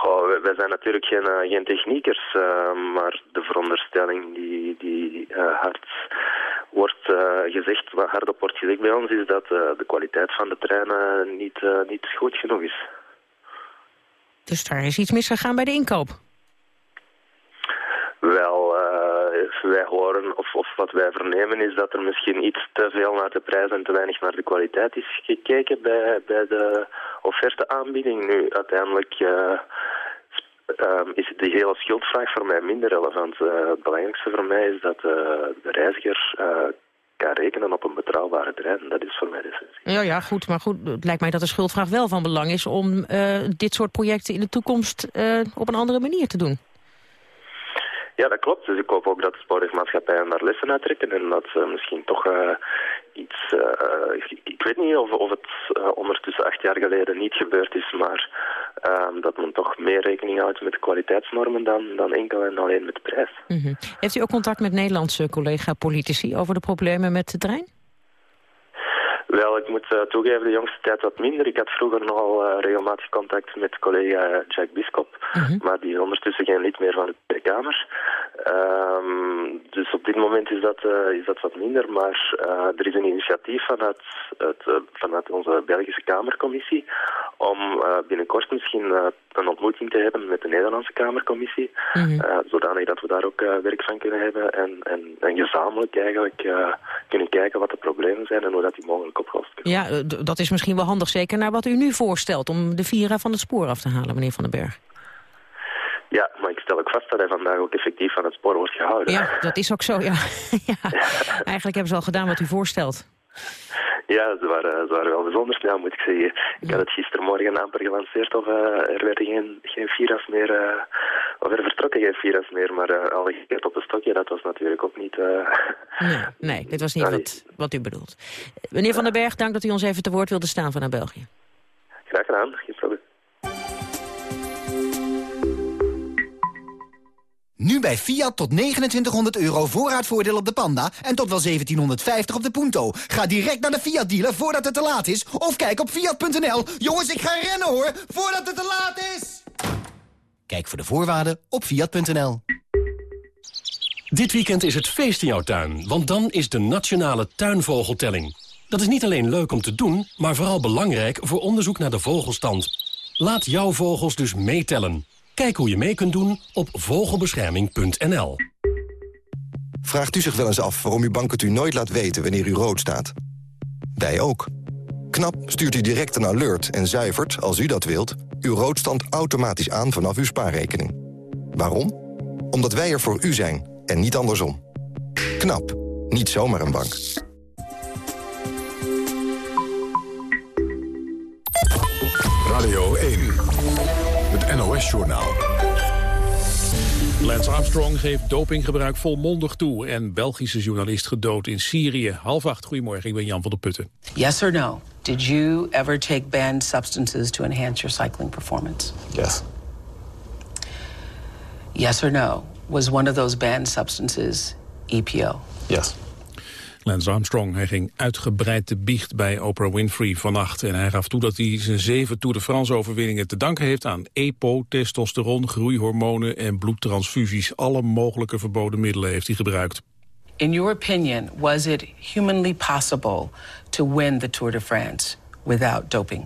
Goh, wij- zijn natuurlijk geen, eh, geen techniekers, eh, maar de veronderstelling die, die eh, hard wordt gezegd, wat hardop wordt gezegd bij ons, is dat de kwaliteit van de treinen niet, niet goed genoeg is. Dus daar is iets misgegaan bij de inkoop. Wel, eh, wij horen, of, of wat wij vernemen, is dat er misschien iets te veel naar de prijs en te weinig naar de kwaliteit is gekeken bij, bij de offerteaanbieding. Nu, uiteindelijk ehm, is de hele schuldvraag voor mij minder relevant. Eh, het belangrijkste voor mij is dat eh, de reiziger kan rekenen op een betrouwbare trein. Dat is voor mij de essentie. Ja, ja, goed. Maar goed, het lijkt mij dat de schuldvraag wel van belang is... om dit soort projecten in de toekomst op een andere manier te doen. Ja, dat klopt. Dus ik hoop ook dat de spoorwegmaatschappijen daar lessen uit trekken en dat ze misschien toch eh, iets... eh, ik, weet niet of, of het eh, ondertussen acht jaar geleden niet gebeurd is, maar ehm, dat men toch meer rekening houdt met kwaliteitsnormen dan, dan enkel en alleen met prijs. Mhm. Heeft u ook contact met Nederlandse collega-politici over de problemen met de trein? Wel, ik moet eh, toegeven, de jongste tijd wat minder. Ik had vroeger nogal eh, regelmatig contact met collega Jack Biskop, maar die is ondertussen geen lid meer van de Tweede Kamer. Ehm, dus op dit moment is dat, eh, is dat wat minder, maar er is een initiatief vanuit, het, vanuit onze Belgische Kamercommissie om binnenkort misschien een ontmoeting te hebben met de Nederlandse Kamercommissie, eh, zodanig dat we daar ook werk van kunnen hebben en, en, en gezamenlijk eigenlijk kunnen kijken wat de problemen zijn en hoe dat die mogelijk Ja, eh, dat is misschien wel handig, zeker naar wat u nu voorstelt... om de Vira van het spoor af te halen, meneer Van den Berg. Ja, maar ik stel ook vast dat hij vandaag ook effectief van het spoor wordt gehouden. Ja, dat is ook zo, ja. ja. Eigenlijk hebben ze al gedaan wat u voorstelt. Ja, ze waren, ze waren wel bijzonder snel, moet ik zeggen. Ik had het gistermorgen amper gelanceerd of uh, er werden geen, geen Vira's meer, uh, of er vertrokken geen Vira's meer, maar uh, al gekeerd op een stokje, dat was natuurlijk ook niet... Nee, nee, dit was niet wat, wat u bedoelt. Meneer Van den Berg, dank dat u ons even te woord wilde staan vanuit België. Graag gedaan, geen probleem. Nu bij Fiat tot 2900 euro voorraadvoordeel op de Panda en tot wel 1750 op de Punto. Ga direct naar de Fiat dealer voordat het te laat is of kijk op fiat.nl. Jongens, ik ga rennen hoor, voordat het te laat is! Kijk voor de voorwaarden op fiat.nl. Dit weekend is het feest in jouw tuin, want dan is de Nationale Tuinvogeltelling. Dat is niet alleen leuk om te doen, maar vooral belangrijk voor onderzoek naar de vogelstand. Laat jouw vogels dus meetellen. Kijk hoe je mee kunt doen op vogelbescherming.nl. Vraagt u zich wel eens af waarom uw bank het u nooit laat weten wanneer u rood staat? Wij ook. KNAP stuurt u direct een alert en zuivert, als u dat wilt... uw roodstand automatisch aan vanaf uw spaarrekening. Waarom? Omdat wij er voor u zijn en niet andersom. KNAP. Niet zomaar een bank. NOS-journaal. Lance Armstrong geeft dopinggebruik volmondig toe... en Belgische journalist gedood in Syrië. Half acht, goedemorgen, ik ben Jan van der Putten. Yes or no? Did you ever take banned substances to enhance your cycling performance? Yes. Yes or no? Was one of those banned substances EPO? Yes. Lance Armstrong. Hij ging uitgebreid te biecht bij Oprah Winfrey vannacht. En hij gaf toe dat hij zijn zeven Tour de France overwinningen te danken heeft aan EPO, testosteron, groeihormonen en bloedtransfusies. Alle mogelijke verboden middelen heeft hij gebruikt. In your opinion, was it humanly possible to win the Tour de France without doping?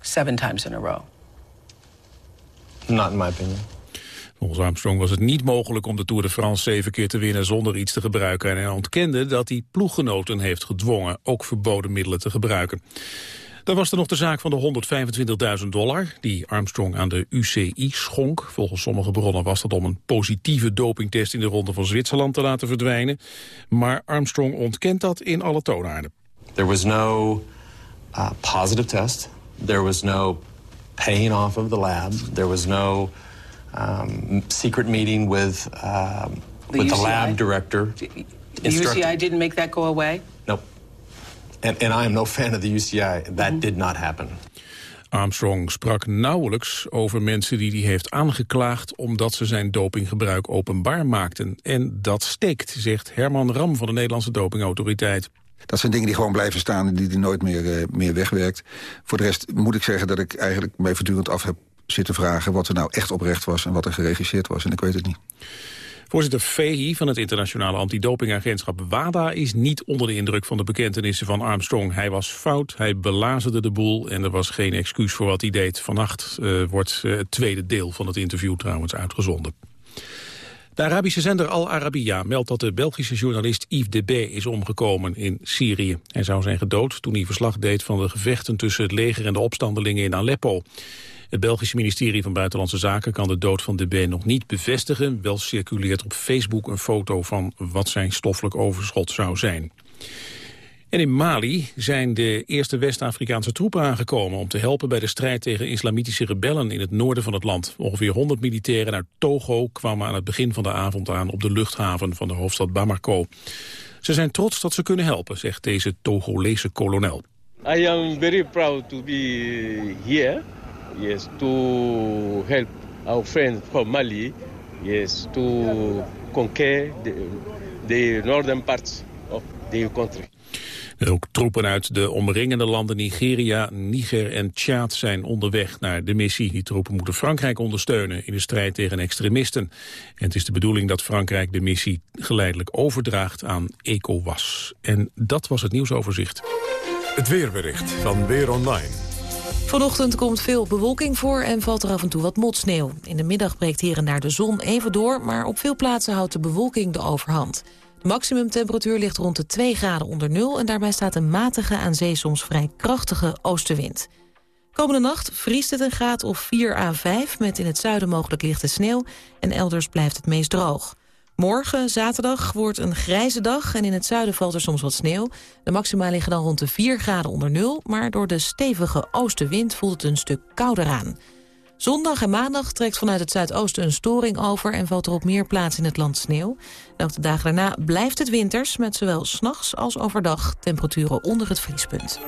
Seven times in a row. Not in my opinion. Volgens Armstrong was het niet mogelijk om de Tour de France zeven keer te winnen zonder iets te gebruiken. En hij ontkende dat hij ploeggenoten heeft gedwongen ook verboden middelen te gebruiken. Dan was er nog de zaak van de 125.000 dollar die Armstrong aan de UCI schonk. Volgens sommige bronnen was dat om een positieve dopingtest in de ronde van Zwitserland te laten verdwijnen. Maar Armstrong ontkent dat in alle toonaarden. There was no uh, positive test. There was no paying off of the lab. There was no um, secret meeting with, uh, The with the lab director. The UCI didn't make that go away? Nope. And, and I am no fan of the UCI. That did not happen. Armstrong sprak nauwelijks over mensen die hij heeft aangeklaagd... omdat ze zijn dopinggebruik openbaar maakten. En dat steekt, zegt Herman Ram van de Nederlandse Dopingautoriteit. Dat zijn dingen die gewoon blijven staan en die die nooit meer, eh, meer wegwerkt. Voor de rest moet ik zeggen dat ik eigenlijk mij voortdurend af heb zitten vragen... wat er nou echt oprecht was en wat er geregisseerd was. En ik weet het niet. Voorzitter Vehi van het internationale antidopingagentschap WADA... is niet onder de indruk van de bekentenissen van Armstrong. Hij was fout, hij belazerde de boel en er was geen excuus voor wat hij deed. Vannacht eh, wordt eh, het tweede deel van het interview trouwens uitgezonden. De Arabische zender Al Arabiya meldt dat de Belgische journalist Yves Debé is omgekomen in Syrië. Hij zou zijn gedood toen hij verslag deed van de gevechten tussen het leger en de opstandelingen in Aleppo. Het Belgische ministerie van Buitenlandse Zaken kan de dood van Debé nog niet bevestigen. Wel circuleert op Facebook een foto van wat zijn stoffelijk overschot zou zijn. En in Mali zijn de eerste West-Afrikaanse troepen aangekomen... om te helpen bij de strijd tegen islamitische rebellen in het noorden van het land. Ongeveer 100 militairen uit Togo kwamen aan het begin van de avond aan... op de luchthaven van de hoofdstad Bamako. Ze zijn trots dat ze kunnen helpen, zegt deze Togolese kolonel. I am very proud to be here, yes, to help our friends from Mali, yes, to conquer the, the northern parts of the country. Ook troepen uit de omringende landen Nigeria, Niger en Tjaad zijn onderweg naar de missie. Die troepen moeten Frankrijk ondersteunen in de strijd tegen extremisten. En het is de bedoeling dat Frankrijk de missie geleidelijk overdraagt aan ECOWAS. En dat was het nieuwsoverzicht. Het weerbericht van Weer Online. Vanochtend komt veel bewolking voor en valt er af en toe wat motsneeuw. In de middag breekt hier en daar de zon even door... maar op veel plaatsen houdt de bewolking de overhand. De maximumtemperatuur ligt rond de 2 graden onder nul... en daarbij staat een matige, aan zee soms vrij krachtige oostenwind. Komende nacht vriest het een graad of 4 à 5... met in het zuiden mogelijk lichte sneeuw... en elders blijft het meest droog. Morgen, zaterdag, wordt een grijze dag en in het zuiden valt er soms wat sneeuw. De maxima liggen dan rond de 4 graden onder nul, maar door de stevige oostenwind voelt het een stuk kouder aan. Zondag en maandag trekt vanuit het zuidoosten een storing over... en valt er op meer plaatsen in het land sneeuw. En ook de dagen daarna blijft het winters... met zowel s'nachts als overdag temperaturen onder het vriespunt.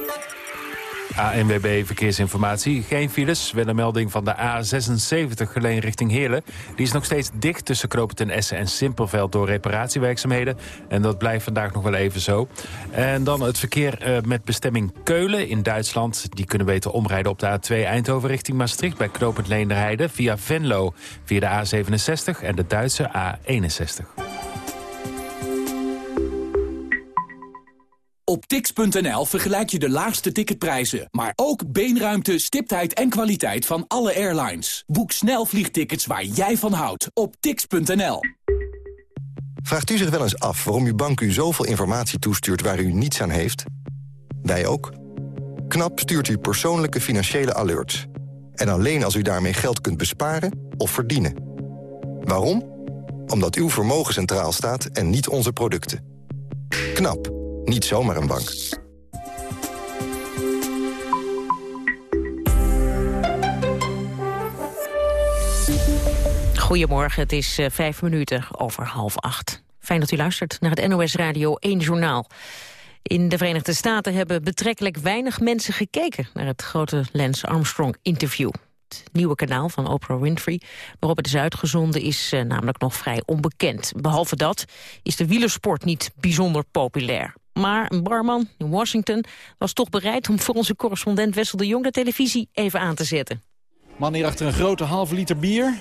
ANWB Verkeersinformatie. Geen files. Wel een melding van de A76 geleen richting Heerlen. Die is nog steeds dicht tussen Knopen Essen en Simpelveld... door reparatiewerkzaamheden. En dat blijft vandaag nog wel even zo. En dan het verkeer eh, met bestemming Keulen in Duitsland. Die kunnen beter omrijden op de A2 Eindhoven richting Maastricht... bij Knopend Leenderheide via Venlo via de A67 en de Duitse A61. Op tix.nl vergelijk je de laagste ticketprijzen, maar ook beenruimte, stiptheid en kwaliteit van alle airlines. Boek snel vliegtickets waar jij van houdt op tix.nl. Vraagt u zich wel eens af waarom uw bank u zoveel informatie toestuurt waar u niets aan heeft? Wij ook. KNAP stuurt u persoonlijke financiële alerts. En alleen als u daarmee geld kunt besparen of verdienen. Waarom? Omdat uw vermogen centraal staat en niet onze producten. KNAP. Niet zomaar een bank. Goedemorgen, het is uh, vijf minuten over half acht. Fijn dat u luistert naar het NOS Radio 1 Journaal. In de Verenigde Staten hebben betrekkelijk weinig mensen gekeken... naar het grote Lance Armstrong-interview. Het nieuwe kanaal van Oprah Winfrey, waarop het is uitgezonden... is uh, namelijk nog vrij onbekend. Behalve dat is de wielersport niet bijzonder populair. Maar een barman in Washington was toch bereid om voor onze correspondent Wessel de Jong de televisie even aan te zetten. Man hier achter een grote halve liter bier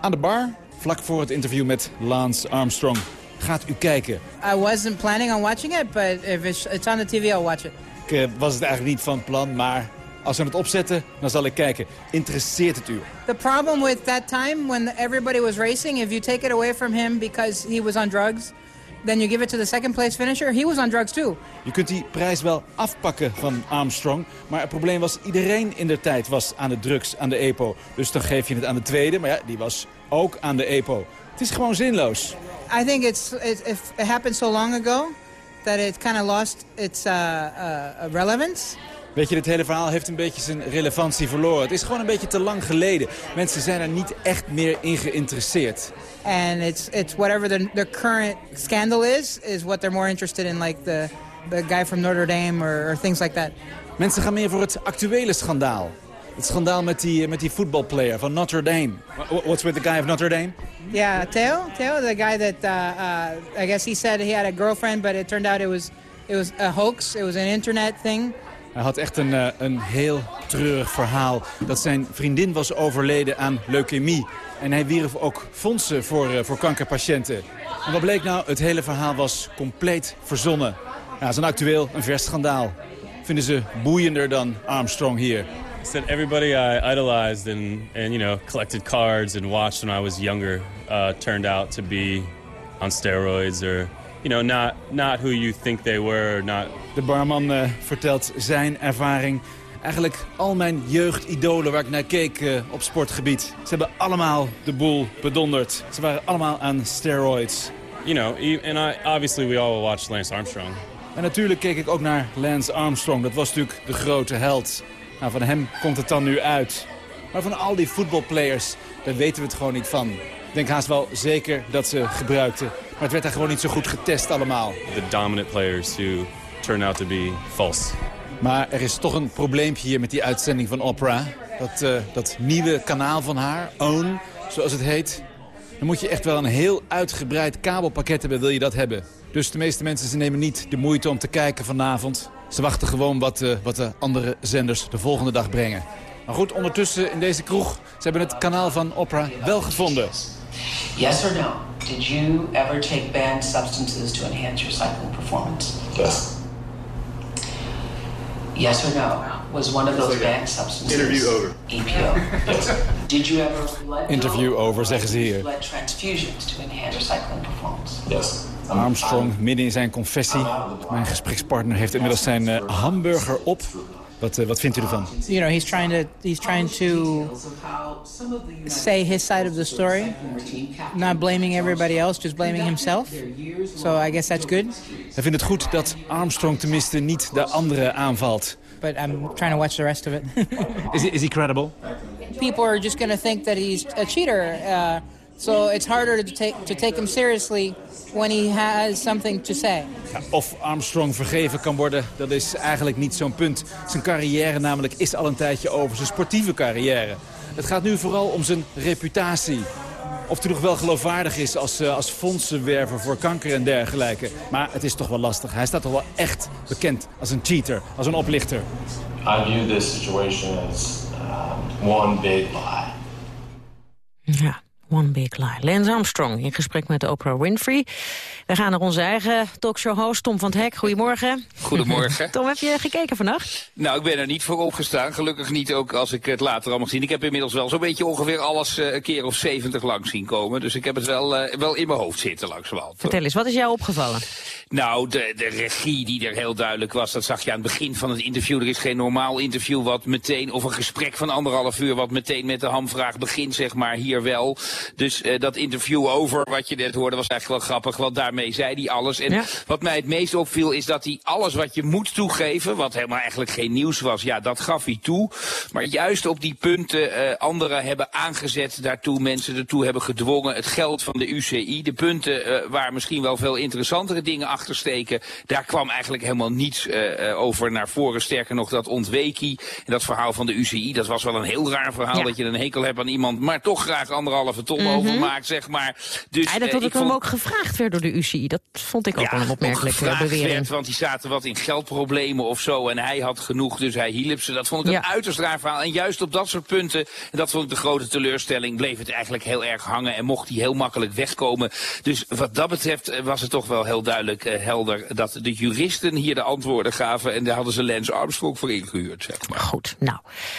aan de bar, vlak voor het interview met Lance Armstrong. Gaat u kijken? I wasn't planning on watching it, but if it's, it's on the TV, I'll watch it. Ik uh, was het eigenlijk niet van plan, maar als we het opzetten, dan zal ik kijken. Interesseert het u? The problem with that time, when everybody was racing, if you take it away from him because he was on drugs... then you give it to the second place finisher. He was on drugs too. Je kunt die prijs wel afpakken van Armstrong. Maar het probleem was, iedereen in de tijd was aan de drugs, aan de EPO. Dus dan geef je het aan de tweede, maar ja, die was ook aan de EPO. Het is gewoon zinloos. I think it's, it, it happened so long ago that it kind of lost its uh, uh, relevance. Weet je, dit hele verhaal heeft een beetje zijn relevantie verloren. Het is gewoon een beetje te lang geleden. Mensen zijn er niet echt meer in geïnteresseerd. And it's, it's whatever the, the current scandal is, is what they're more interested in. Like the, the guy from Notre Dame or, or things like that. Mensen gaan meer voor het actuele schandaal. Het schandaal met die, met die footballplayer van Notre Dame. What's with the guy of Notre Dame? Yeah, Theo. Theo, the guy that uh, uh, I guess he said he had a girlfriend, but it turned out it was, it was a hoax. It was an internet thing. Hij had echt een, uh, een heel treurig verhaal. Dat zijn vriendin was overleden aan leukemie. En hij wierf ook fondsen voor, uh, voor kankerpatiënten. En wat bleek nou? Het hele verhaal was compleet verzonnen. Ja, dat is een actueel, een vers schandaal. Vinden ze boeiender dan Armstrong hier. said everybody I idolized and, and you know collected cards and watched when I was younger uh, turned out to be on steroids or you know not not who you think they were. Not. De barman uh, vertelt zijn ervaring. Eigenlijk al mijn jeugdidolen waar ik naar keek uh, op sportgebied. Ze hebben allemaal de boel bedonderd. Ze waren allemaal aan steroids. You know, and I, obviously we all watched Lance Armstrong. En natuurlijk keek ik ook naar Lance Armstrong. Dat was natuurlijk de grote held. Nou, van hem komt het dan nu uit. Maar van al die voetbalplayers, daar weten we het gewoon niet van. Ik denk haast wel zeker dat ze gebruikten. Maar het werd daar gewoon niet zo goed getest allemaal. The dominant players who turn out to be false. Maar er is toch een probleempje hier met die uitzending van Oprah. Dat, uh, dat nieuwe kanaal van haar, OWN, zoals het heet. Dan moet je echt wel een heel uitgebreid kabelpakket hebben, wil je dat hebben. Dus de meeste mensen ze nemen niet de moeite om te kijken vanavond. Ze wachten gewoon wat, uh, wat de andere zenders de volgende dag brengen. Maar goed, ondertussen in deze kroeg, ze hebben het kanaal van Oprah wel gevonden. Yes or no? Did you ever take banned substances to enhance your cycling performance? Yes. Yes or no? Was one of those banned substances... Interview over. EPO. Did you ever let Interview over, zeggen ze hier. blood transfusions to enhance your cycling performance? Yes. Armstrong midden in zijn confessie. Mijn gesprekspartner heeft inmiddels zijn uh, hamburger op. Wat, uh, wat vindt u ervan? You know, he's trying to he's trying to say his side of the story, not blaming everybody else, just blaming himself. So I guess that's good. Hij vindt het goed dat Armstrong tenminste niet de anderen aanvalt. But I'm trying to watch the rest of it. is, he, is he credible? People are just going to think that he's a cheater. Uh, so it's harder to take, to take him seriously when he has something to say. Ja, of Armstrong vergeven kan worden, dat is eigenlijk niet zo'n punt. Zijn carrière namelijk is al een tijdje over, zijn sportieve carrière. Het gaat nu vooral om zijn reputatie. Of hij nog wel geloofwaardig is als, uh, als fondsenwerver voor kanker en dergelijke. Maar het is toch wel lastig. Hij staat toch wel echt bekend als een cheater, als een oplichter. I view this situation as um, one big lie. Ja. One Big Lie. Lance Armstrong in gesprek met Oprah Winfrey. We gaan naar onze eigen talkshow-host Tom van het Hek. Goedemorgen. Goedemorgen. Tom, heb je gekeken vannacht? Nou, ik ben er niet voor opgestaan. Gelukkig niet ook als ik het later allemaal gezien. Ik heb inmiddels wel zo'n beetje ongeveer alles uh, een keer of 70 langs zien komen. Dus ik heb het wel, uh, wel in mijn hoofd zitten langzamerhand. Vertel eens, wat is jou opgevallen? Nou, de, de regie die er heel duidelijk was, dat zag je aan het begin van het interview. Er is geen normaal interview wat meteen, of een gesprek van anderhalf uur wat meteen met de hamvraag begint, zeg maar, hier wel. Dus uh, dat interview over wat je net hoorde was eigenlijk wel grappig, want daarmee zei hij alles. En ja. wat mij het meest opviel is dat hij alles wat je moet toegeven, wat helemaal eigenlijk geen nieuws was, ja, dat gaf hij toe. Maar juist op die punten uh, anderen hebben aangezet daartoe, mensen ertoe hebben gedwongen, het geld van de UCI, de punten uh, waar misschien wel veel interessantere dingen achter steken. Daar kwam eigenlijk helemaal niets over naar voren. Sterker nog, dat ontweek hij. En dat verhaal van de UCI, dat was wel een heel raar verhaal. Ja. Dat je een hekel hebt aan iemand, maar toch graag anderhalve ton mm -hmm. overmaakt, zeg maar. Dus, ja, dat had uh, ik vond... hem ook gevraagd werd door de UCI. Dat vond ik ook ja, wel een opmerkelijke bewering. Werd, want die zaten wat in geldproblemen of zo. En hij had genoeg, dus hij hielp ze. Dat vond ik ja. een uiterst raar verhaal. En juist op dat soort punten, en dat vond ik de grote teleurstelling, bleef het eigenlijk heel erg hangen. En mocht hij heel makkelijk wegkomen. Dus wat dat betreft was het toch wel heel duidelijk uh, helder dat de juristen hier de antwoorden gaven. En daar hadden ze Lance Armstrong voor ingehuurd, zeg maar. Goed, nou.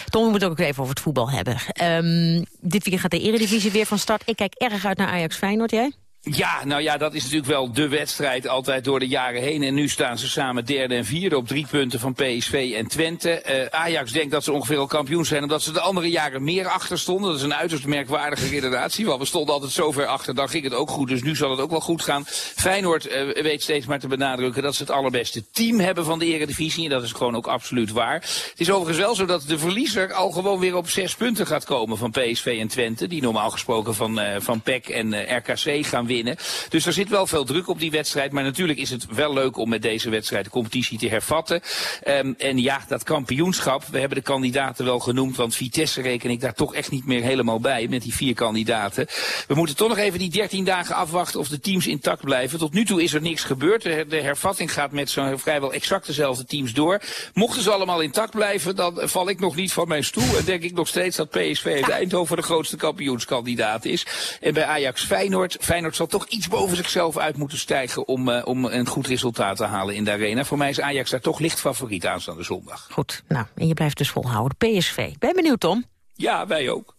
Tom, we moeten ook even over het voetbal hebben. Um, dit weekend gaat de Eredivisie weer van start. Ik kijk erg uit naar Ajax Feyenoord, jij? Ja, nou ja, dat is natuurlijk wel de wedstrijd altijd door de jaren heen. En nu staan ze samen derde en vierde op drie punten van PSV en Twente. Uh, Ajax denkt dat ze ongeveer al kampioen zijn, omdat ze de andere jaren meer achter stonden. Dat is een uiterst merkwaardige redenatie, want we stonden altijd zo ver achter, dan ging het ook goed. Dus nu zal het ook wel goed gaan. Feyenoord uh, weet steeds maar te benadrukken dat ze het allerbeste team hebben van de Eredivisie. En dat is gewoon ook absoluut waar. Het is overigens wel zo dat de verliezer al gewoon weer op zes punten gaat komen van PSV en Twente. Die normaal gesproken van, uh, van PEC en RKC gaan winnen. Dus er zit wel veel druk op die wedstrijd. Maar natuurlijk is het wel leuk om met deze wedstrijd de competitie te hervatten. Um, en ja, dat kampioenschap, we hebben de kandidaten wel genoemd. Want Vitesse reken ik daar toch echt niet meer helemaal bij met die vier kandidaten. We moeten toch nog even die 13 dagen afwachten of de teams intact blijven. Tot nu toe is er niks gebeurd. De, de hervatting gaat met zo'n vrijwel exact dezelfde teams door. Mochten ze allemaal intact blijven, dan val ik nog niet van mijn stoel. En denk ik nog steeds dat PSV uit Eindhoven de grootste kampioenskandidaat is. En bij Ajax Feyenoord, Feyenoord zal toch iets boven zichzelf uit moeten stijgen om, uh, om een goed resultaat te halen in de arena. Voor mij is Ajax daar toch licht favoriet aanstaande zondag. Goed, nou, en je blijft dus volhouden. PSV. Ben benieuwd, Tom? Ja, wij ook.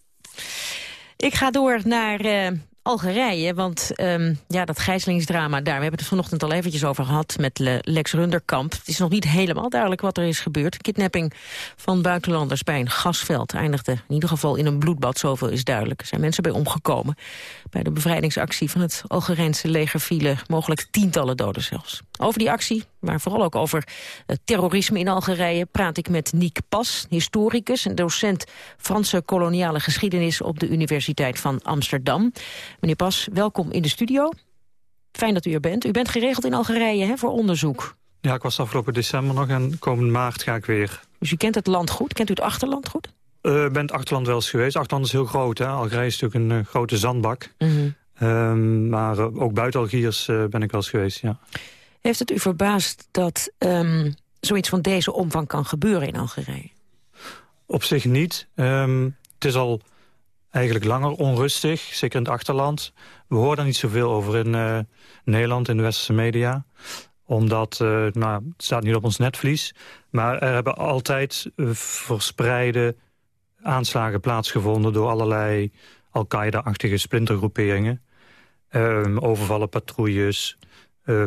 Ik ga door naar uh, Algerije, want um, ja, dat gijzelingsdrama daar... we hebben het vanochtend al eventjes over gehad met Le Lex Runderkamp. Het is nog niet helemaal duidelijk wat er is gebeurd. Kidnapping van buitenlanders bij een gasveld eindigde in ieder geval in een bloedbad. Zoveel is duidelijk. Er zijn mensen bij omgekomen. Bij de bevrijdingsactie van het Algerijnse leger vielen mogelijk tientallen doden zelfs. Over die actie, maar vooral ook over het terrorisme in Algerije... praat ik met Niek Pas, historicus en docent Franse koloniale geschiedenis... op de Universiteit van Amsterdam. Meneer Pas, welkom in de studio. Fijn dat u er bent. U bent geregeld in Algerije hè, voor onderzoek. Ja, ik was afgelopen december nog en komend maart ga ik weer. Dus u kent het land goed? Kent u het achterland goed? Ik uh, ben het achterland wel eens geweest. Achterland is heel groot. Hè? Algerije is natuurlijk een uh, grote zandbak. Mm -hmm. um, maar uh, ook buiten Algiers ben ik wel eens geweest, ja. Heeft het u verbaasd dat um, zoiets van deze omvang kan gebeuren in Algerije? Op zich niet. Um, het is al eigenlijk langer onrustig, zeker in het achterland. We horen daar niet zoveel over in Nederland, in de westerse media. Omdat, nou, het staat niet op ons netvlies. Maar er hebben altijd verspreide aanslagen plaatsgevonden... door allerlei Al-Qaeda-achtige splintergroeperingen. Um, overvallen patrouilles,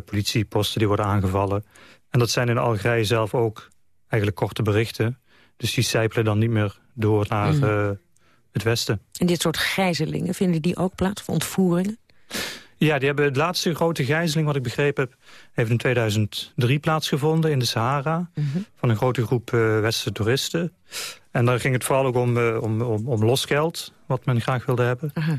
politieposten die worden aangevallen. En dat zijn in Algerije zelf ook eigenlijk korte berichten. Dus die sijpelen dan niet meer door naar Mhm. het westen. En dit soort gijzelingen, vinden die ook plaats? Of ontvoeringen? Ja, die hebben het laatste grote gijzeling, wat ik begrepen heb... heeft in 2003 plaatsgevonden in de Sahara... van een grote groep eh, westerse toeristen. En daar ging het vooral ook om, eh, om, om, om losgeld, wat men graag wilde hebben. Aha.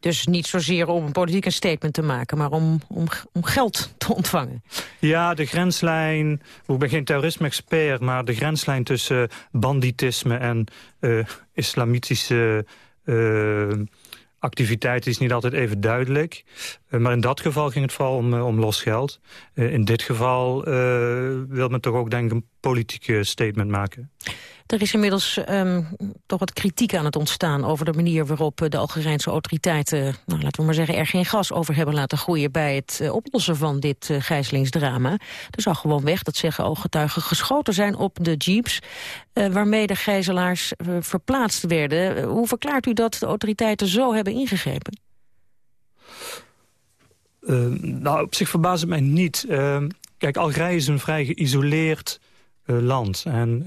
Dus niet zozeer om een politiek een statement te maken... maar om, om, om geld te ontvangen. Ja, de grenslijn, ik ben geen terrorisme-expert... maar de grenslijn tussen banditisme en eh, islamitische uh, activiteiten is niet altijd even duidelijk. Uh, maar in dat geval ging het vooral om, uh, om losgeld. in dit geval wil men toch ook denk ik een politieke statement maken. Er is inmiddels um, toch wat kritiek aan het ontstaan over de manier waarop de Algerijnse autoriteiten, nou, laten we maar zeggen, er geen gas over hebben laten groeien bij het uh, oplossen van dit uh, gijzelingsdrama. Er zou gewoon weg, dat zeggen ooggetuigen, geschoten zijn op de jeeps waarmee de gijzelaars verplaatst werden. hoe verklaart u dat de autoriteiten zo hebben ingegrepen? nou, op zich verbaast het mij niet. kijk, Algerije is een vrij geïsoleerd land en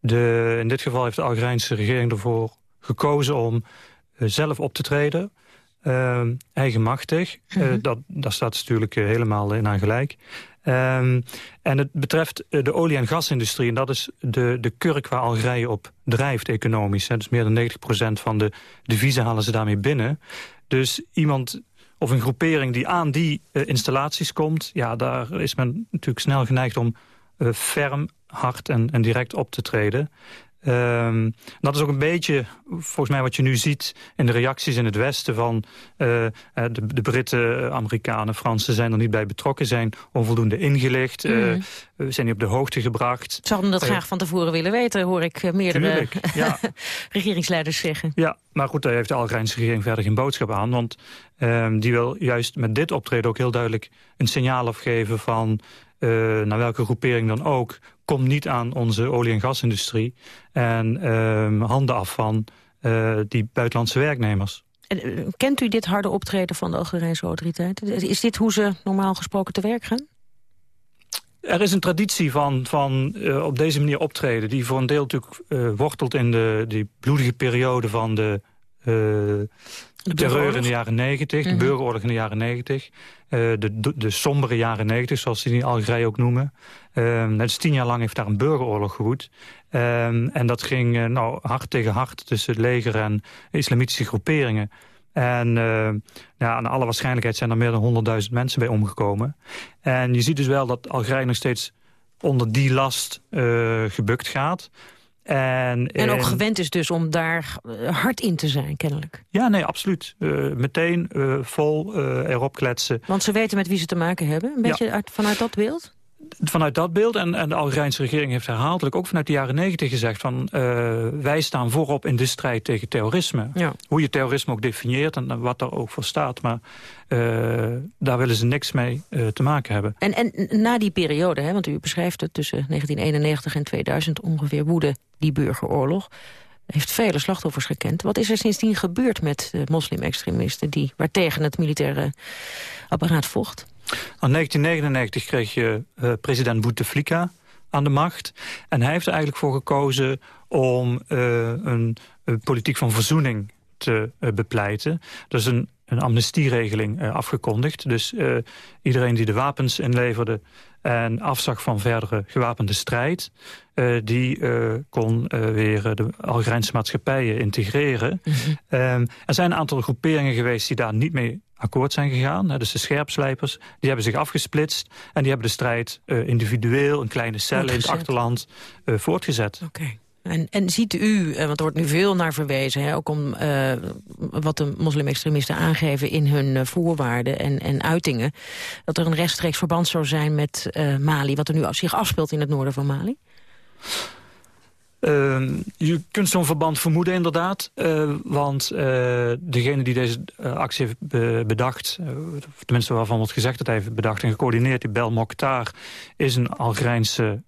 de, in dit geval heeft de Algerijnse regering ervoor gekozen om uh, zelf op te treden. Uh, eigenmachtig. -hmm. uh, dat, daar staat natuurlijk helemaal in aan gelijk. Um, en het betreft de olie- en gasindustrie. En dat is de, de kurk waar Algerije op drijft economisch. Hè. Dus meer dan 90% van de deviezen halen ze daarmee binnen. Dus iemand of een groepering die aan die installaties komt... ja, daar is men natuurlijk snel geneigd om ferm hard en, en direct op te treden. Um, dat is ook een beetje, volgens mij, wat je nu ziet in de reacties in het Westen van uh, de, de Britten, Amerikanen, Fransen zijn er niet bij betrokken, zijn onvoldoende ingelicht, mm. uh, zijn niet op de hoogte gebracht. Ze hadden dat uh, graag van tevoren willen weten, hoor ik meerdere tuurlijk, ja. regeringsleiders zeggen. Ja, maar goed, daar heeft de Algerijnse regering verder geen boodschap aan, want um, die wil juist met dit optreden ook heel duidelijk een signaal afgeven van uh, naar welke groepering dan ook, kom niet aan onze olie- en gasindustrie. En uh, handen af van uh, die buitenlandse werknemers. En, kent u dit harde optreden van de Algerijnse autoriteiten? Is dit hoe ze normaal gesproken te werk gaan? Er is een traditie van, van uh, op deze manier optreden... die voor een deel natuurlijk uh, wortelt in de die bloedige periode van de... Uh, de terreur in de jaren 90, mm -hmm. de burgeroorlog in de jaren 90. Uh, de, de, de sombere jaren 90, zoals ze die in Algerije ook noemen. Uh, tien jaar lang heeft daar een burgeroorlog gewoed. Uh, en dat ging uh, nou, hard tegen hard tussen het leger en islamitische groeperingen. En ja, aan alle waarschijnlijkheid zijn er meer dan 100.000 mensen bij omgekomen. En je ziet dus wel dat Algerije nog steeds onder die last gebukt gaat. En, en ook gewend is dus om daar hard in te zijn, kennelijk. Ja, nee, absoluut. Uh, meteen uh, vol uh, erop kletsen. Want ze weten met wie ze te maken hebben, een beetje ja. uit, vanuit dat beeld? Vanuit dat beeld. En, en de Algerijnse regering heeft herhaaldelijk ook vanuit de jaren negentig gezegd... van wij staan voorop in de strijd tegen terrorisme. Ja. Hoe je terrorisme ook definieert en wat daar ook voor staat. Maar daar willen ze niks mee te maken hebben. En, en na die periode, hè, want u beschrijft het tussen 1991 en 2000 ongeveer woede die burgeroorlog heeft vele slachtoffers gekend. Wat is er sindsdien gebeurd met moslim-extremisten... die waartegen het militaire apparaat vocht? In 1999 kreeg je uh, president Bouteflika aan de macht. En hij heeft er eigenlijk voor gekozen om uh, een, een, politiek van verzoening te uh, bepleiten. Is een, een amnestieregeling afgekondigd. Dus iedereen die de wapens inleverde en afzag van verdere gewapende strijd... Die kon weer de Algerijnse maatschappijen integreren. Mm -hmm. um, er zijn een aantal groeperingen geweest die daar niet mee akkoord zijn gegaan. Dus de scherpslijpers, die hebben zich afgesplitst... en die hebben de strijd individueel in kleine cellen in het achterland voortgezet. Oké. Okay. En, en ziet u, want er wordt nu veel naar verwezen... Hè, ook om uh, wat de moslim-extremisten aangeven in hun voorwaarden en, en uitingen... dat er een rechtstreeks verband zou zijn met Mali... wat er nu zich afspeelt in het noorden van Mali? Uh, je kunt zo'n verband vermoeden inderdaad. Uh, want uh, degene die deze actie heeft be bedacht... tenminste waarvan wordt gezegd dat hij heeft bedacht en gecoördineerd... die Bel Mokhtar is een Algerijnse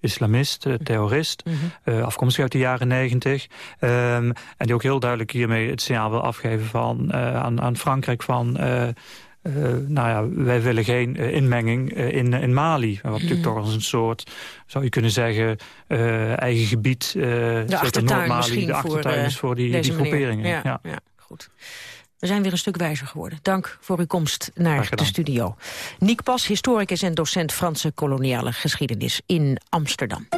islamist, terrorist... Mm -hmm. afkomstig uit de jaren negentig. Um, en die ook heel duidelijk hiermee het signaal wil afgeven van, aan, aan Frankrijk van... nou ja, wij willen geen inmenging in, in Mali. Wat natuurlijk mm. toch als een soort, zou je kunnen zeggen, eigen gebied. de achtertuin Mali, de achtertuin is voor die, die groeperingen. Ja, ja. ja, goed. We zijn weer een stuk wijzer geworden. Dank voor uw komst naar de studio. Niek Pas, historicus en docent Franse koloniale geschiedenis in Amsterdam.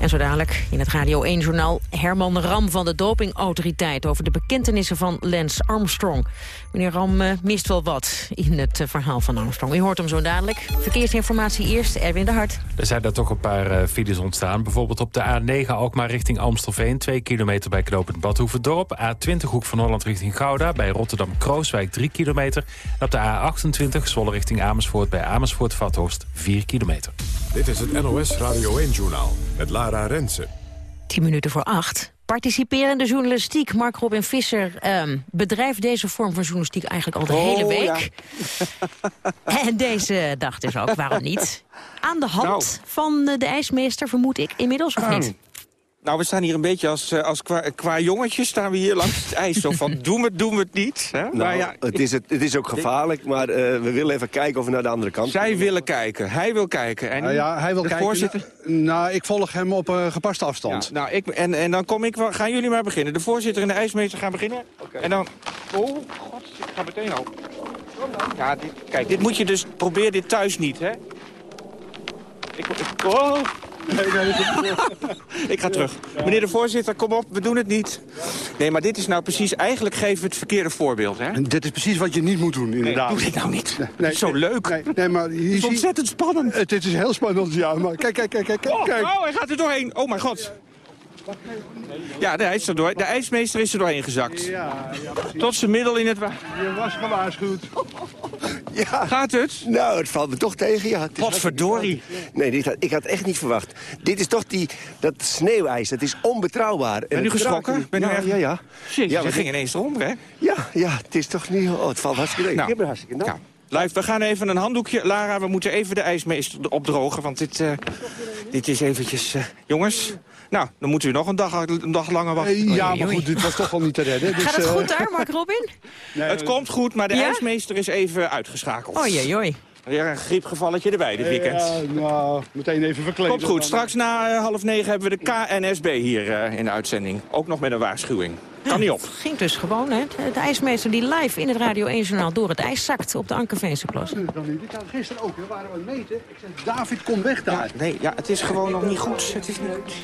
En zo dadelijk in het Radio 1-journaal Herman Ram van de dopingautoriteit... over de bekentenissen van Lance Armstrong. Meneer Ram uh, mist wel wat in het uh, verhaal van Armstrong. U hoort hem zo dadelijk. Verkeersinformatie eerst, Erwin de Hart. Er zijn daar toch een paar uh, files ontstaan. Bijvoorbeeld op de A9 Alkmaar richting Amstelveen... 2 kilometer bij knooppunt Badhoevedorp. A20 Hoek van Holland richting Gouda bij Rotterdam-Krooswijk 3 kilometer. En op de A28 Zwolle richting Amersfoort bij Amersfoort-Vathorst 4 kilometer. Dit is het NOS Radio 1-journaal met Lara Rensen. 10 minuten voor acht. Participerende journalistiek, Mark Robin Visser um, bedrijft deze vorm van journalistiek eigenlijk al de hele oh, week. en deze dag dus ook, waarom niet? Aan de hand nou. van de ijsmeester, vermoed ik, inmiddels of niet? Nou, we staan hier een beetje als, eh, als qua, qua jongetjes staan we hier langs het ijs. Zo van, doen we het, doen we het niet. Hè? Nou, maar ja, het, is het, het is ook gevaarlijk, maar uh, we willen even kijken of we naar de andere kant Zij willen kijken, hij wil kijken. En nou ja, hij wil kijken. Voorzitter? Nou, ik volg hem op uh, gepaste afstand. Ja, nou, ik, en, en dan kom ik, gaan jullie maar beginnen. De voorzitter en de ijsmeester gaan beginnen. Okay. En dan, oh, god, ik ga meteen al. Ja, dit, kijk, dit moet je dus, probeer dit thuis niet, hè. Ik, ik, oh. Nee, nee, ik ga terug. Meneer de voorzitter, kom op, we doen het niet. Nee, maar dit is nou precies... Eigenlijk geven we het verkeerde voorbeeld, hè? En dit is precies wat je niet moet doen, inderdaad. Nee, doe dit nou niet. Nee, Zo leuk. Nee, nee maar hier het is ontzettend spannend. Het, is heel spannend, ja. Maar kijk, kijk, kijk, kijk. Oh, oh, hij gaat er doorheen. Oh, mijn god. Ja, de, is er door, de ijsmeester is er doorheen gezakt. Ja, ja Tot zijn middel in het water. Je was gewaarschuwd. Ja. Gaat het? Nou, het valt me toch tegen, ja. Wat verdorie. Nee, dit had, ik had echt niet verwacht. Dit is toch die, dat sneeuwijs, dat is onbetrouwbaar. Ben u geschrokken? Ben u ja, ja, ja. Jezus, ja, we gingen ineens eronder, hè? Ja, ja, het is toch niet... Oh, het valt hartstikke leuk. Nou, ik heb hartstikke nou. Live, we gaan even een handdoekje. Lara, we moeten even de ijsmeester opdrogen, want dit, uh, dit is eventjes... Uh, jongens, nou, dan moet u nog een dag, een dag langer wachten. Eh, ja, maar goed, dit was toch al niet te redden. Dus, Gaat het goed daar, Mark Robin? Nee, het komt goed, maar de ja? ijsmeester is even uitgeschakeld. Oh jee, jee. Weer een griepgevalletje erbij dit weekend. Ja, nou, meteen even verkleden. Komt goed, straks na uh, half negen hebben we de KNSB hier uh, in de uitzending. Ook nog met een waarschuwing. Kan niet op. Het ging dus gewoon, hè. De ijsmeester die live in het Radio 1-journaal door het ijs zakt op de Ankerveense plas. Gisteren ook, hè, waren we meten. Ik zei, David, kom weg daar. Ja, nee, ja, het is gewoon nog niet goed. Het is niet goed.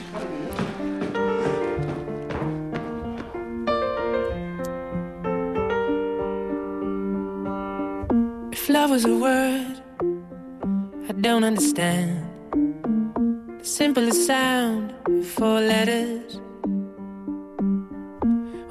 If love was a word I don't understand The simplest sound, four letters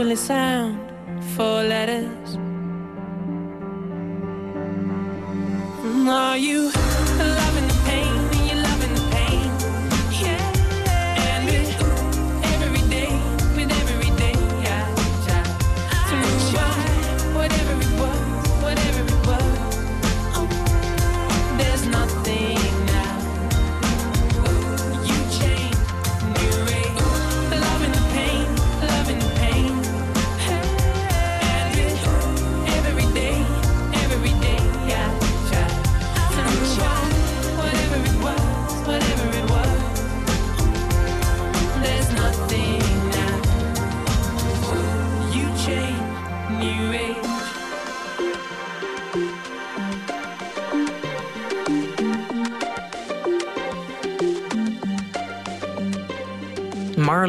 simply sound four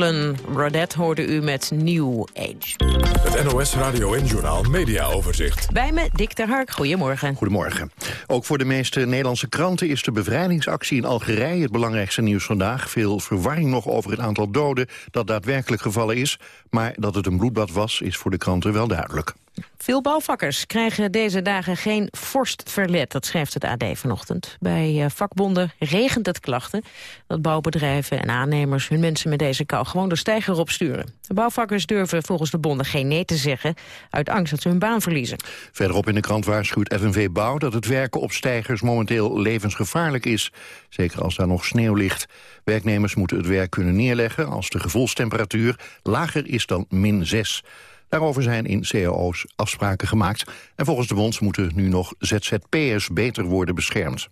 Marlon Rodet hoorde u met New Age. Het NOS Radio en Journaal Media Overzicht. Bij me, Dick ter Hark. Goedemorgen. Goedemorgen. Ook voor de meeste Nederlandse kranten is de bevrijdingsactie in Algerije het belangrijkste nieuws vandaag. Veel verwarring nog over het aantal doden dat daadwerkelijk gevallen is. Maar dat het een bloedbad was, is voor de kranten wel duidelijk. Veel bouwvakkers krijgen deze dagen geen vorstverlet, dat schrijft het AD vanochtend. Bij eh, vakbonden regent het klachten dat bouwbedrijven en aannemers hun mensen met deze kou gewoon de steiger opsturen. De bouwvakkers durven volgens de bonden geen nee te zeggen uit angst dat ze hun baan verliezen. Verderop in de krant waarschuwt FNV Bouw dat het werken op steigers momenteel levensgevaarlijk is. Zeker als daar nog sneeuw ligt. Werknemers moeten het werk kunnen neerleggen als de gevoelstemperatuur lager is dan min 6. Daarover zijn in cao's afspraken gemaakt. En volgens de bond moeten nu nog ZZP'ers beter worden beschermd.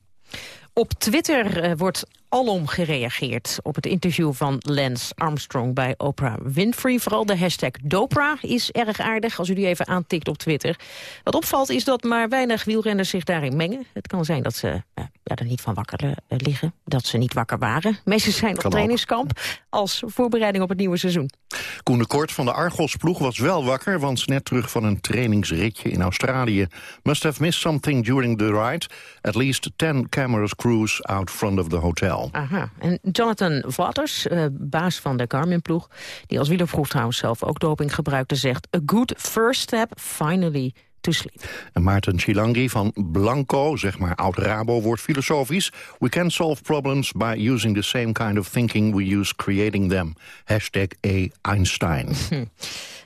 Op Twitter eh, wordt alom gereageerd op het interview van Lance Armstrong bij Oprah Winfrey. Vooral de hashtag Dopra is erg aardig als u die even aantikt op Twitter. Wat opvalt is dat maar weinig wielrenners zich daarin mengen. Het kan zijn dat ze eh, ja, er niet van wakker eh, liggen, dat ze niet wakker waren. Meestal zijn op Kan ook. trainingskamp als voorbereiding op het nieuwe seizoen. Koen de Kort van de Argos-ploeg was wel wakker... want net terug van een trainingsritje in Australië. Must have missed something during the ride. At least 10 cameras crews out front of the hotel. Aha. En Jonathan Waters, eh, baas van de Garmin-ploeg... die als wielervroeg trouwens zelf ook doping gebruikte, zegt... a good first step, finally to sleep. En Maarten Chilangi van Blanco, zeg maar oud-Rabo, wordt filosofisch. We can solve problems by using the same kind of thinking we use creating them. Hashtag A. Einstein. Hm.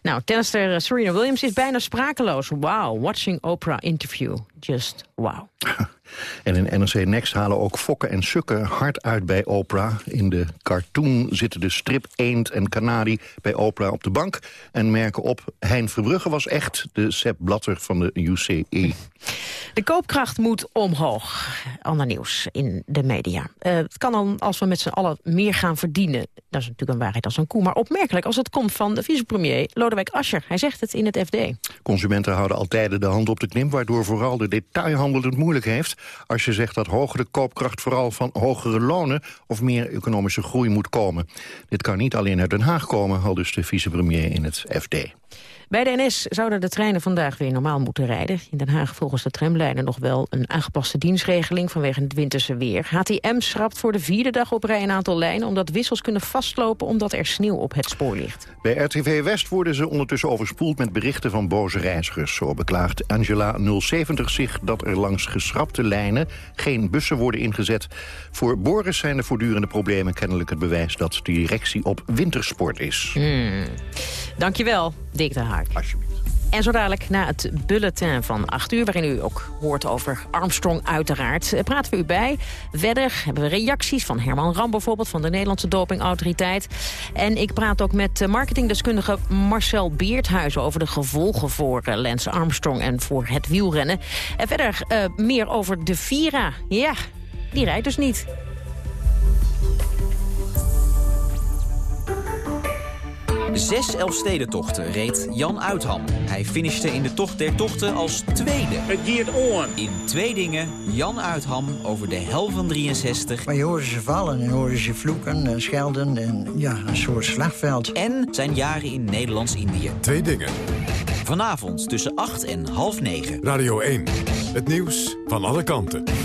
Nou, tennister Serena Williams is bijna sprakeloos. Wow, watching Oprah interview. Just wow. En in NRC Next halen ook fokken en sukken hard uit bij Oprah. In de cartoon zitten de strip Eend en Canari bij Oprah op de bank... en merken op, Hein Verbrugge was echt de Sepp Blatter van de UCE. De koopkracht moet omhoog. Ander nieuws in de media. Eh, het kan dan als we met z'n allen meer gaan verdienen. Dat is natuurlijk een waarheid als een koe. Maar opmerkelijk als het komt van de vicepremier Lodewijk Asscher. Hij zegt het in het FD. Consumenten houden altijd de hand op de knip... waardoor vooral de detailhandel het moeilijk heeft... als je zegt dat hogere koopkracht vooral van hogere lonen... of meer economische groei moet komen. Dit kan niet alleen uit Den Haag komen, al dus de vicepremier in het FD. Bij de NS zouden de treinen vandaag weer normaal moeten rijden. In Den Haag volgens de tramlijnen nog wel een aangepaste dienstregeling vanwege het winterse weer. HTM schrapt voor de vierde dag op rij een aantal lijnen... omdat wissels kunnen vastlopen omdat er sneeuw op het spoor ligt. Bij RTV West worden ze ondertussen overspoeld met berichten van boze reizigers. Zo beklaagt Angela 070 zich dat er langs geschrapte lijnen geen bussen worden ingezet. Voor Boris zijn de voortdurende problemen kennelijk het bewijs dat de directie op wintersport is. Hmm. Dankjewel, Dick de En zo dadelijk na het bulletin van 8 uur... waarin u ook hoort over Armstrong uiteraard... eh, praten we u bij. Verder hebben we reacties van Herman Ram bijvoorbeeld... van de Nederlandse dopingautoriteit. En ik praat ook met eh, marketingdeskundige Marcel Beerthuizen... over de gevolgen voor eh, Lance Armstrong en voor het wielrennen. En verder meer over de Vira. Ja, die rijdt dus niet. Zes Elfstedentochten reed Jan Uitham. Hij finishte in de Tocht der Tochten als tweede. Het on. In twee dingen Jan Uitham over de hel van 63. Maar je hoorde ze vallen en hoorde ze vloeken en schelden en ja, een soort slagveld. En zijn jaren in Nederlands-Indië. Twee dingen. Vanavond tussen 8 en half 9. Radio 1. Het nieuws van alle kanten.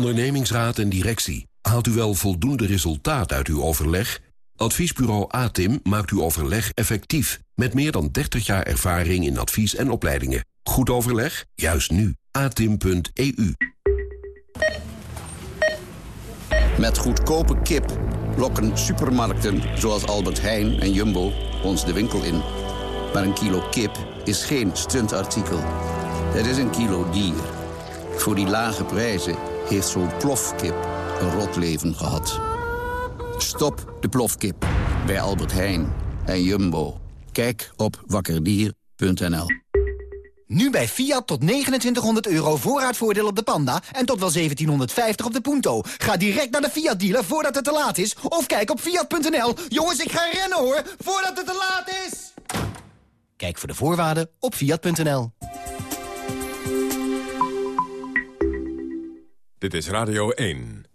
Ondernemingsraad en directie. Haalt u wel voldoende resultaat uit uw overleg? Adviesbureau ATIM maakt uw overleg effectief. Met meer dan 30 jaar ervaring in advies en opleidingen. Goed overleg? Juist nu. atim.eu Met goedkope kip lokken supermarkten zoals Albert Heijn en Jumbo ons de winkel in. Maar een kilo kip is geen stuntartikel. Het is een kilo dier. Voor die lage prijzen heeft zo'n plofkip een rot leven gehad. Stop de plofkip bij Albert Heijn en Jumbo. Kijk op wakkerdier.nl. Nu bij Fiat tot 2900 euro voorraadvoordeel op de Panda en tot wel 1750 op de Punto. Ga direct naar de Fiat dealer voordat het te laat is of kijk op fiat.nl. Jongens, ik ga rennen hoor, voordat het te laat is. Kijk voor de voorwaarden op fiat.nl. Dit is Radio 1.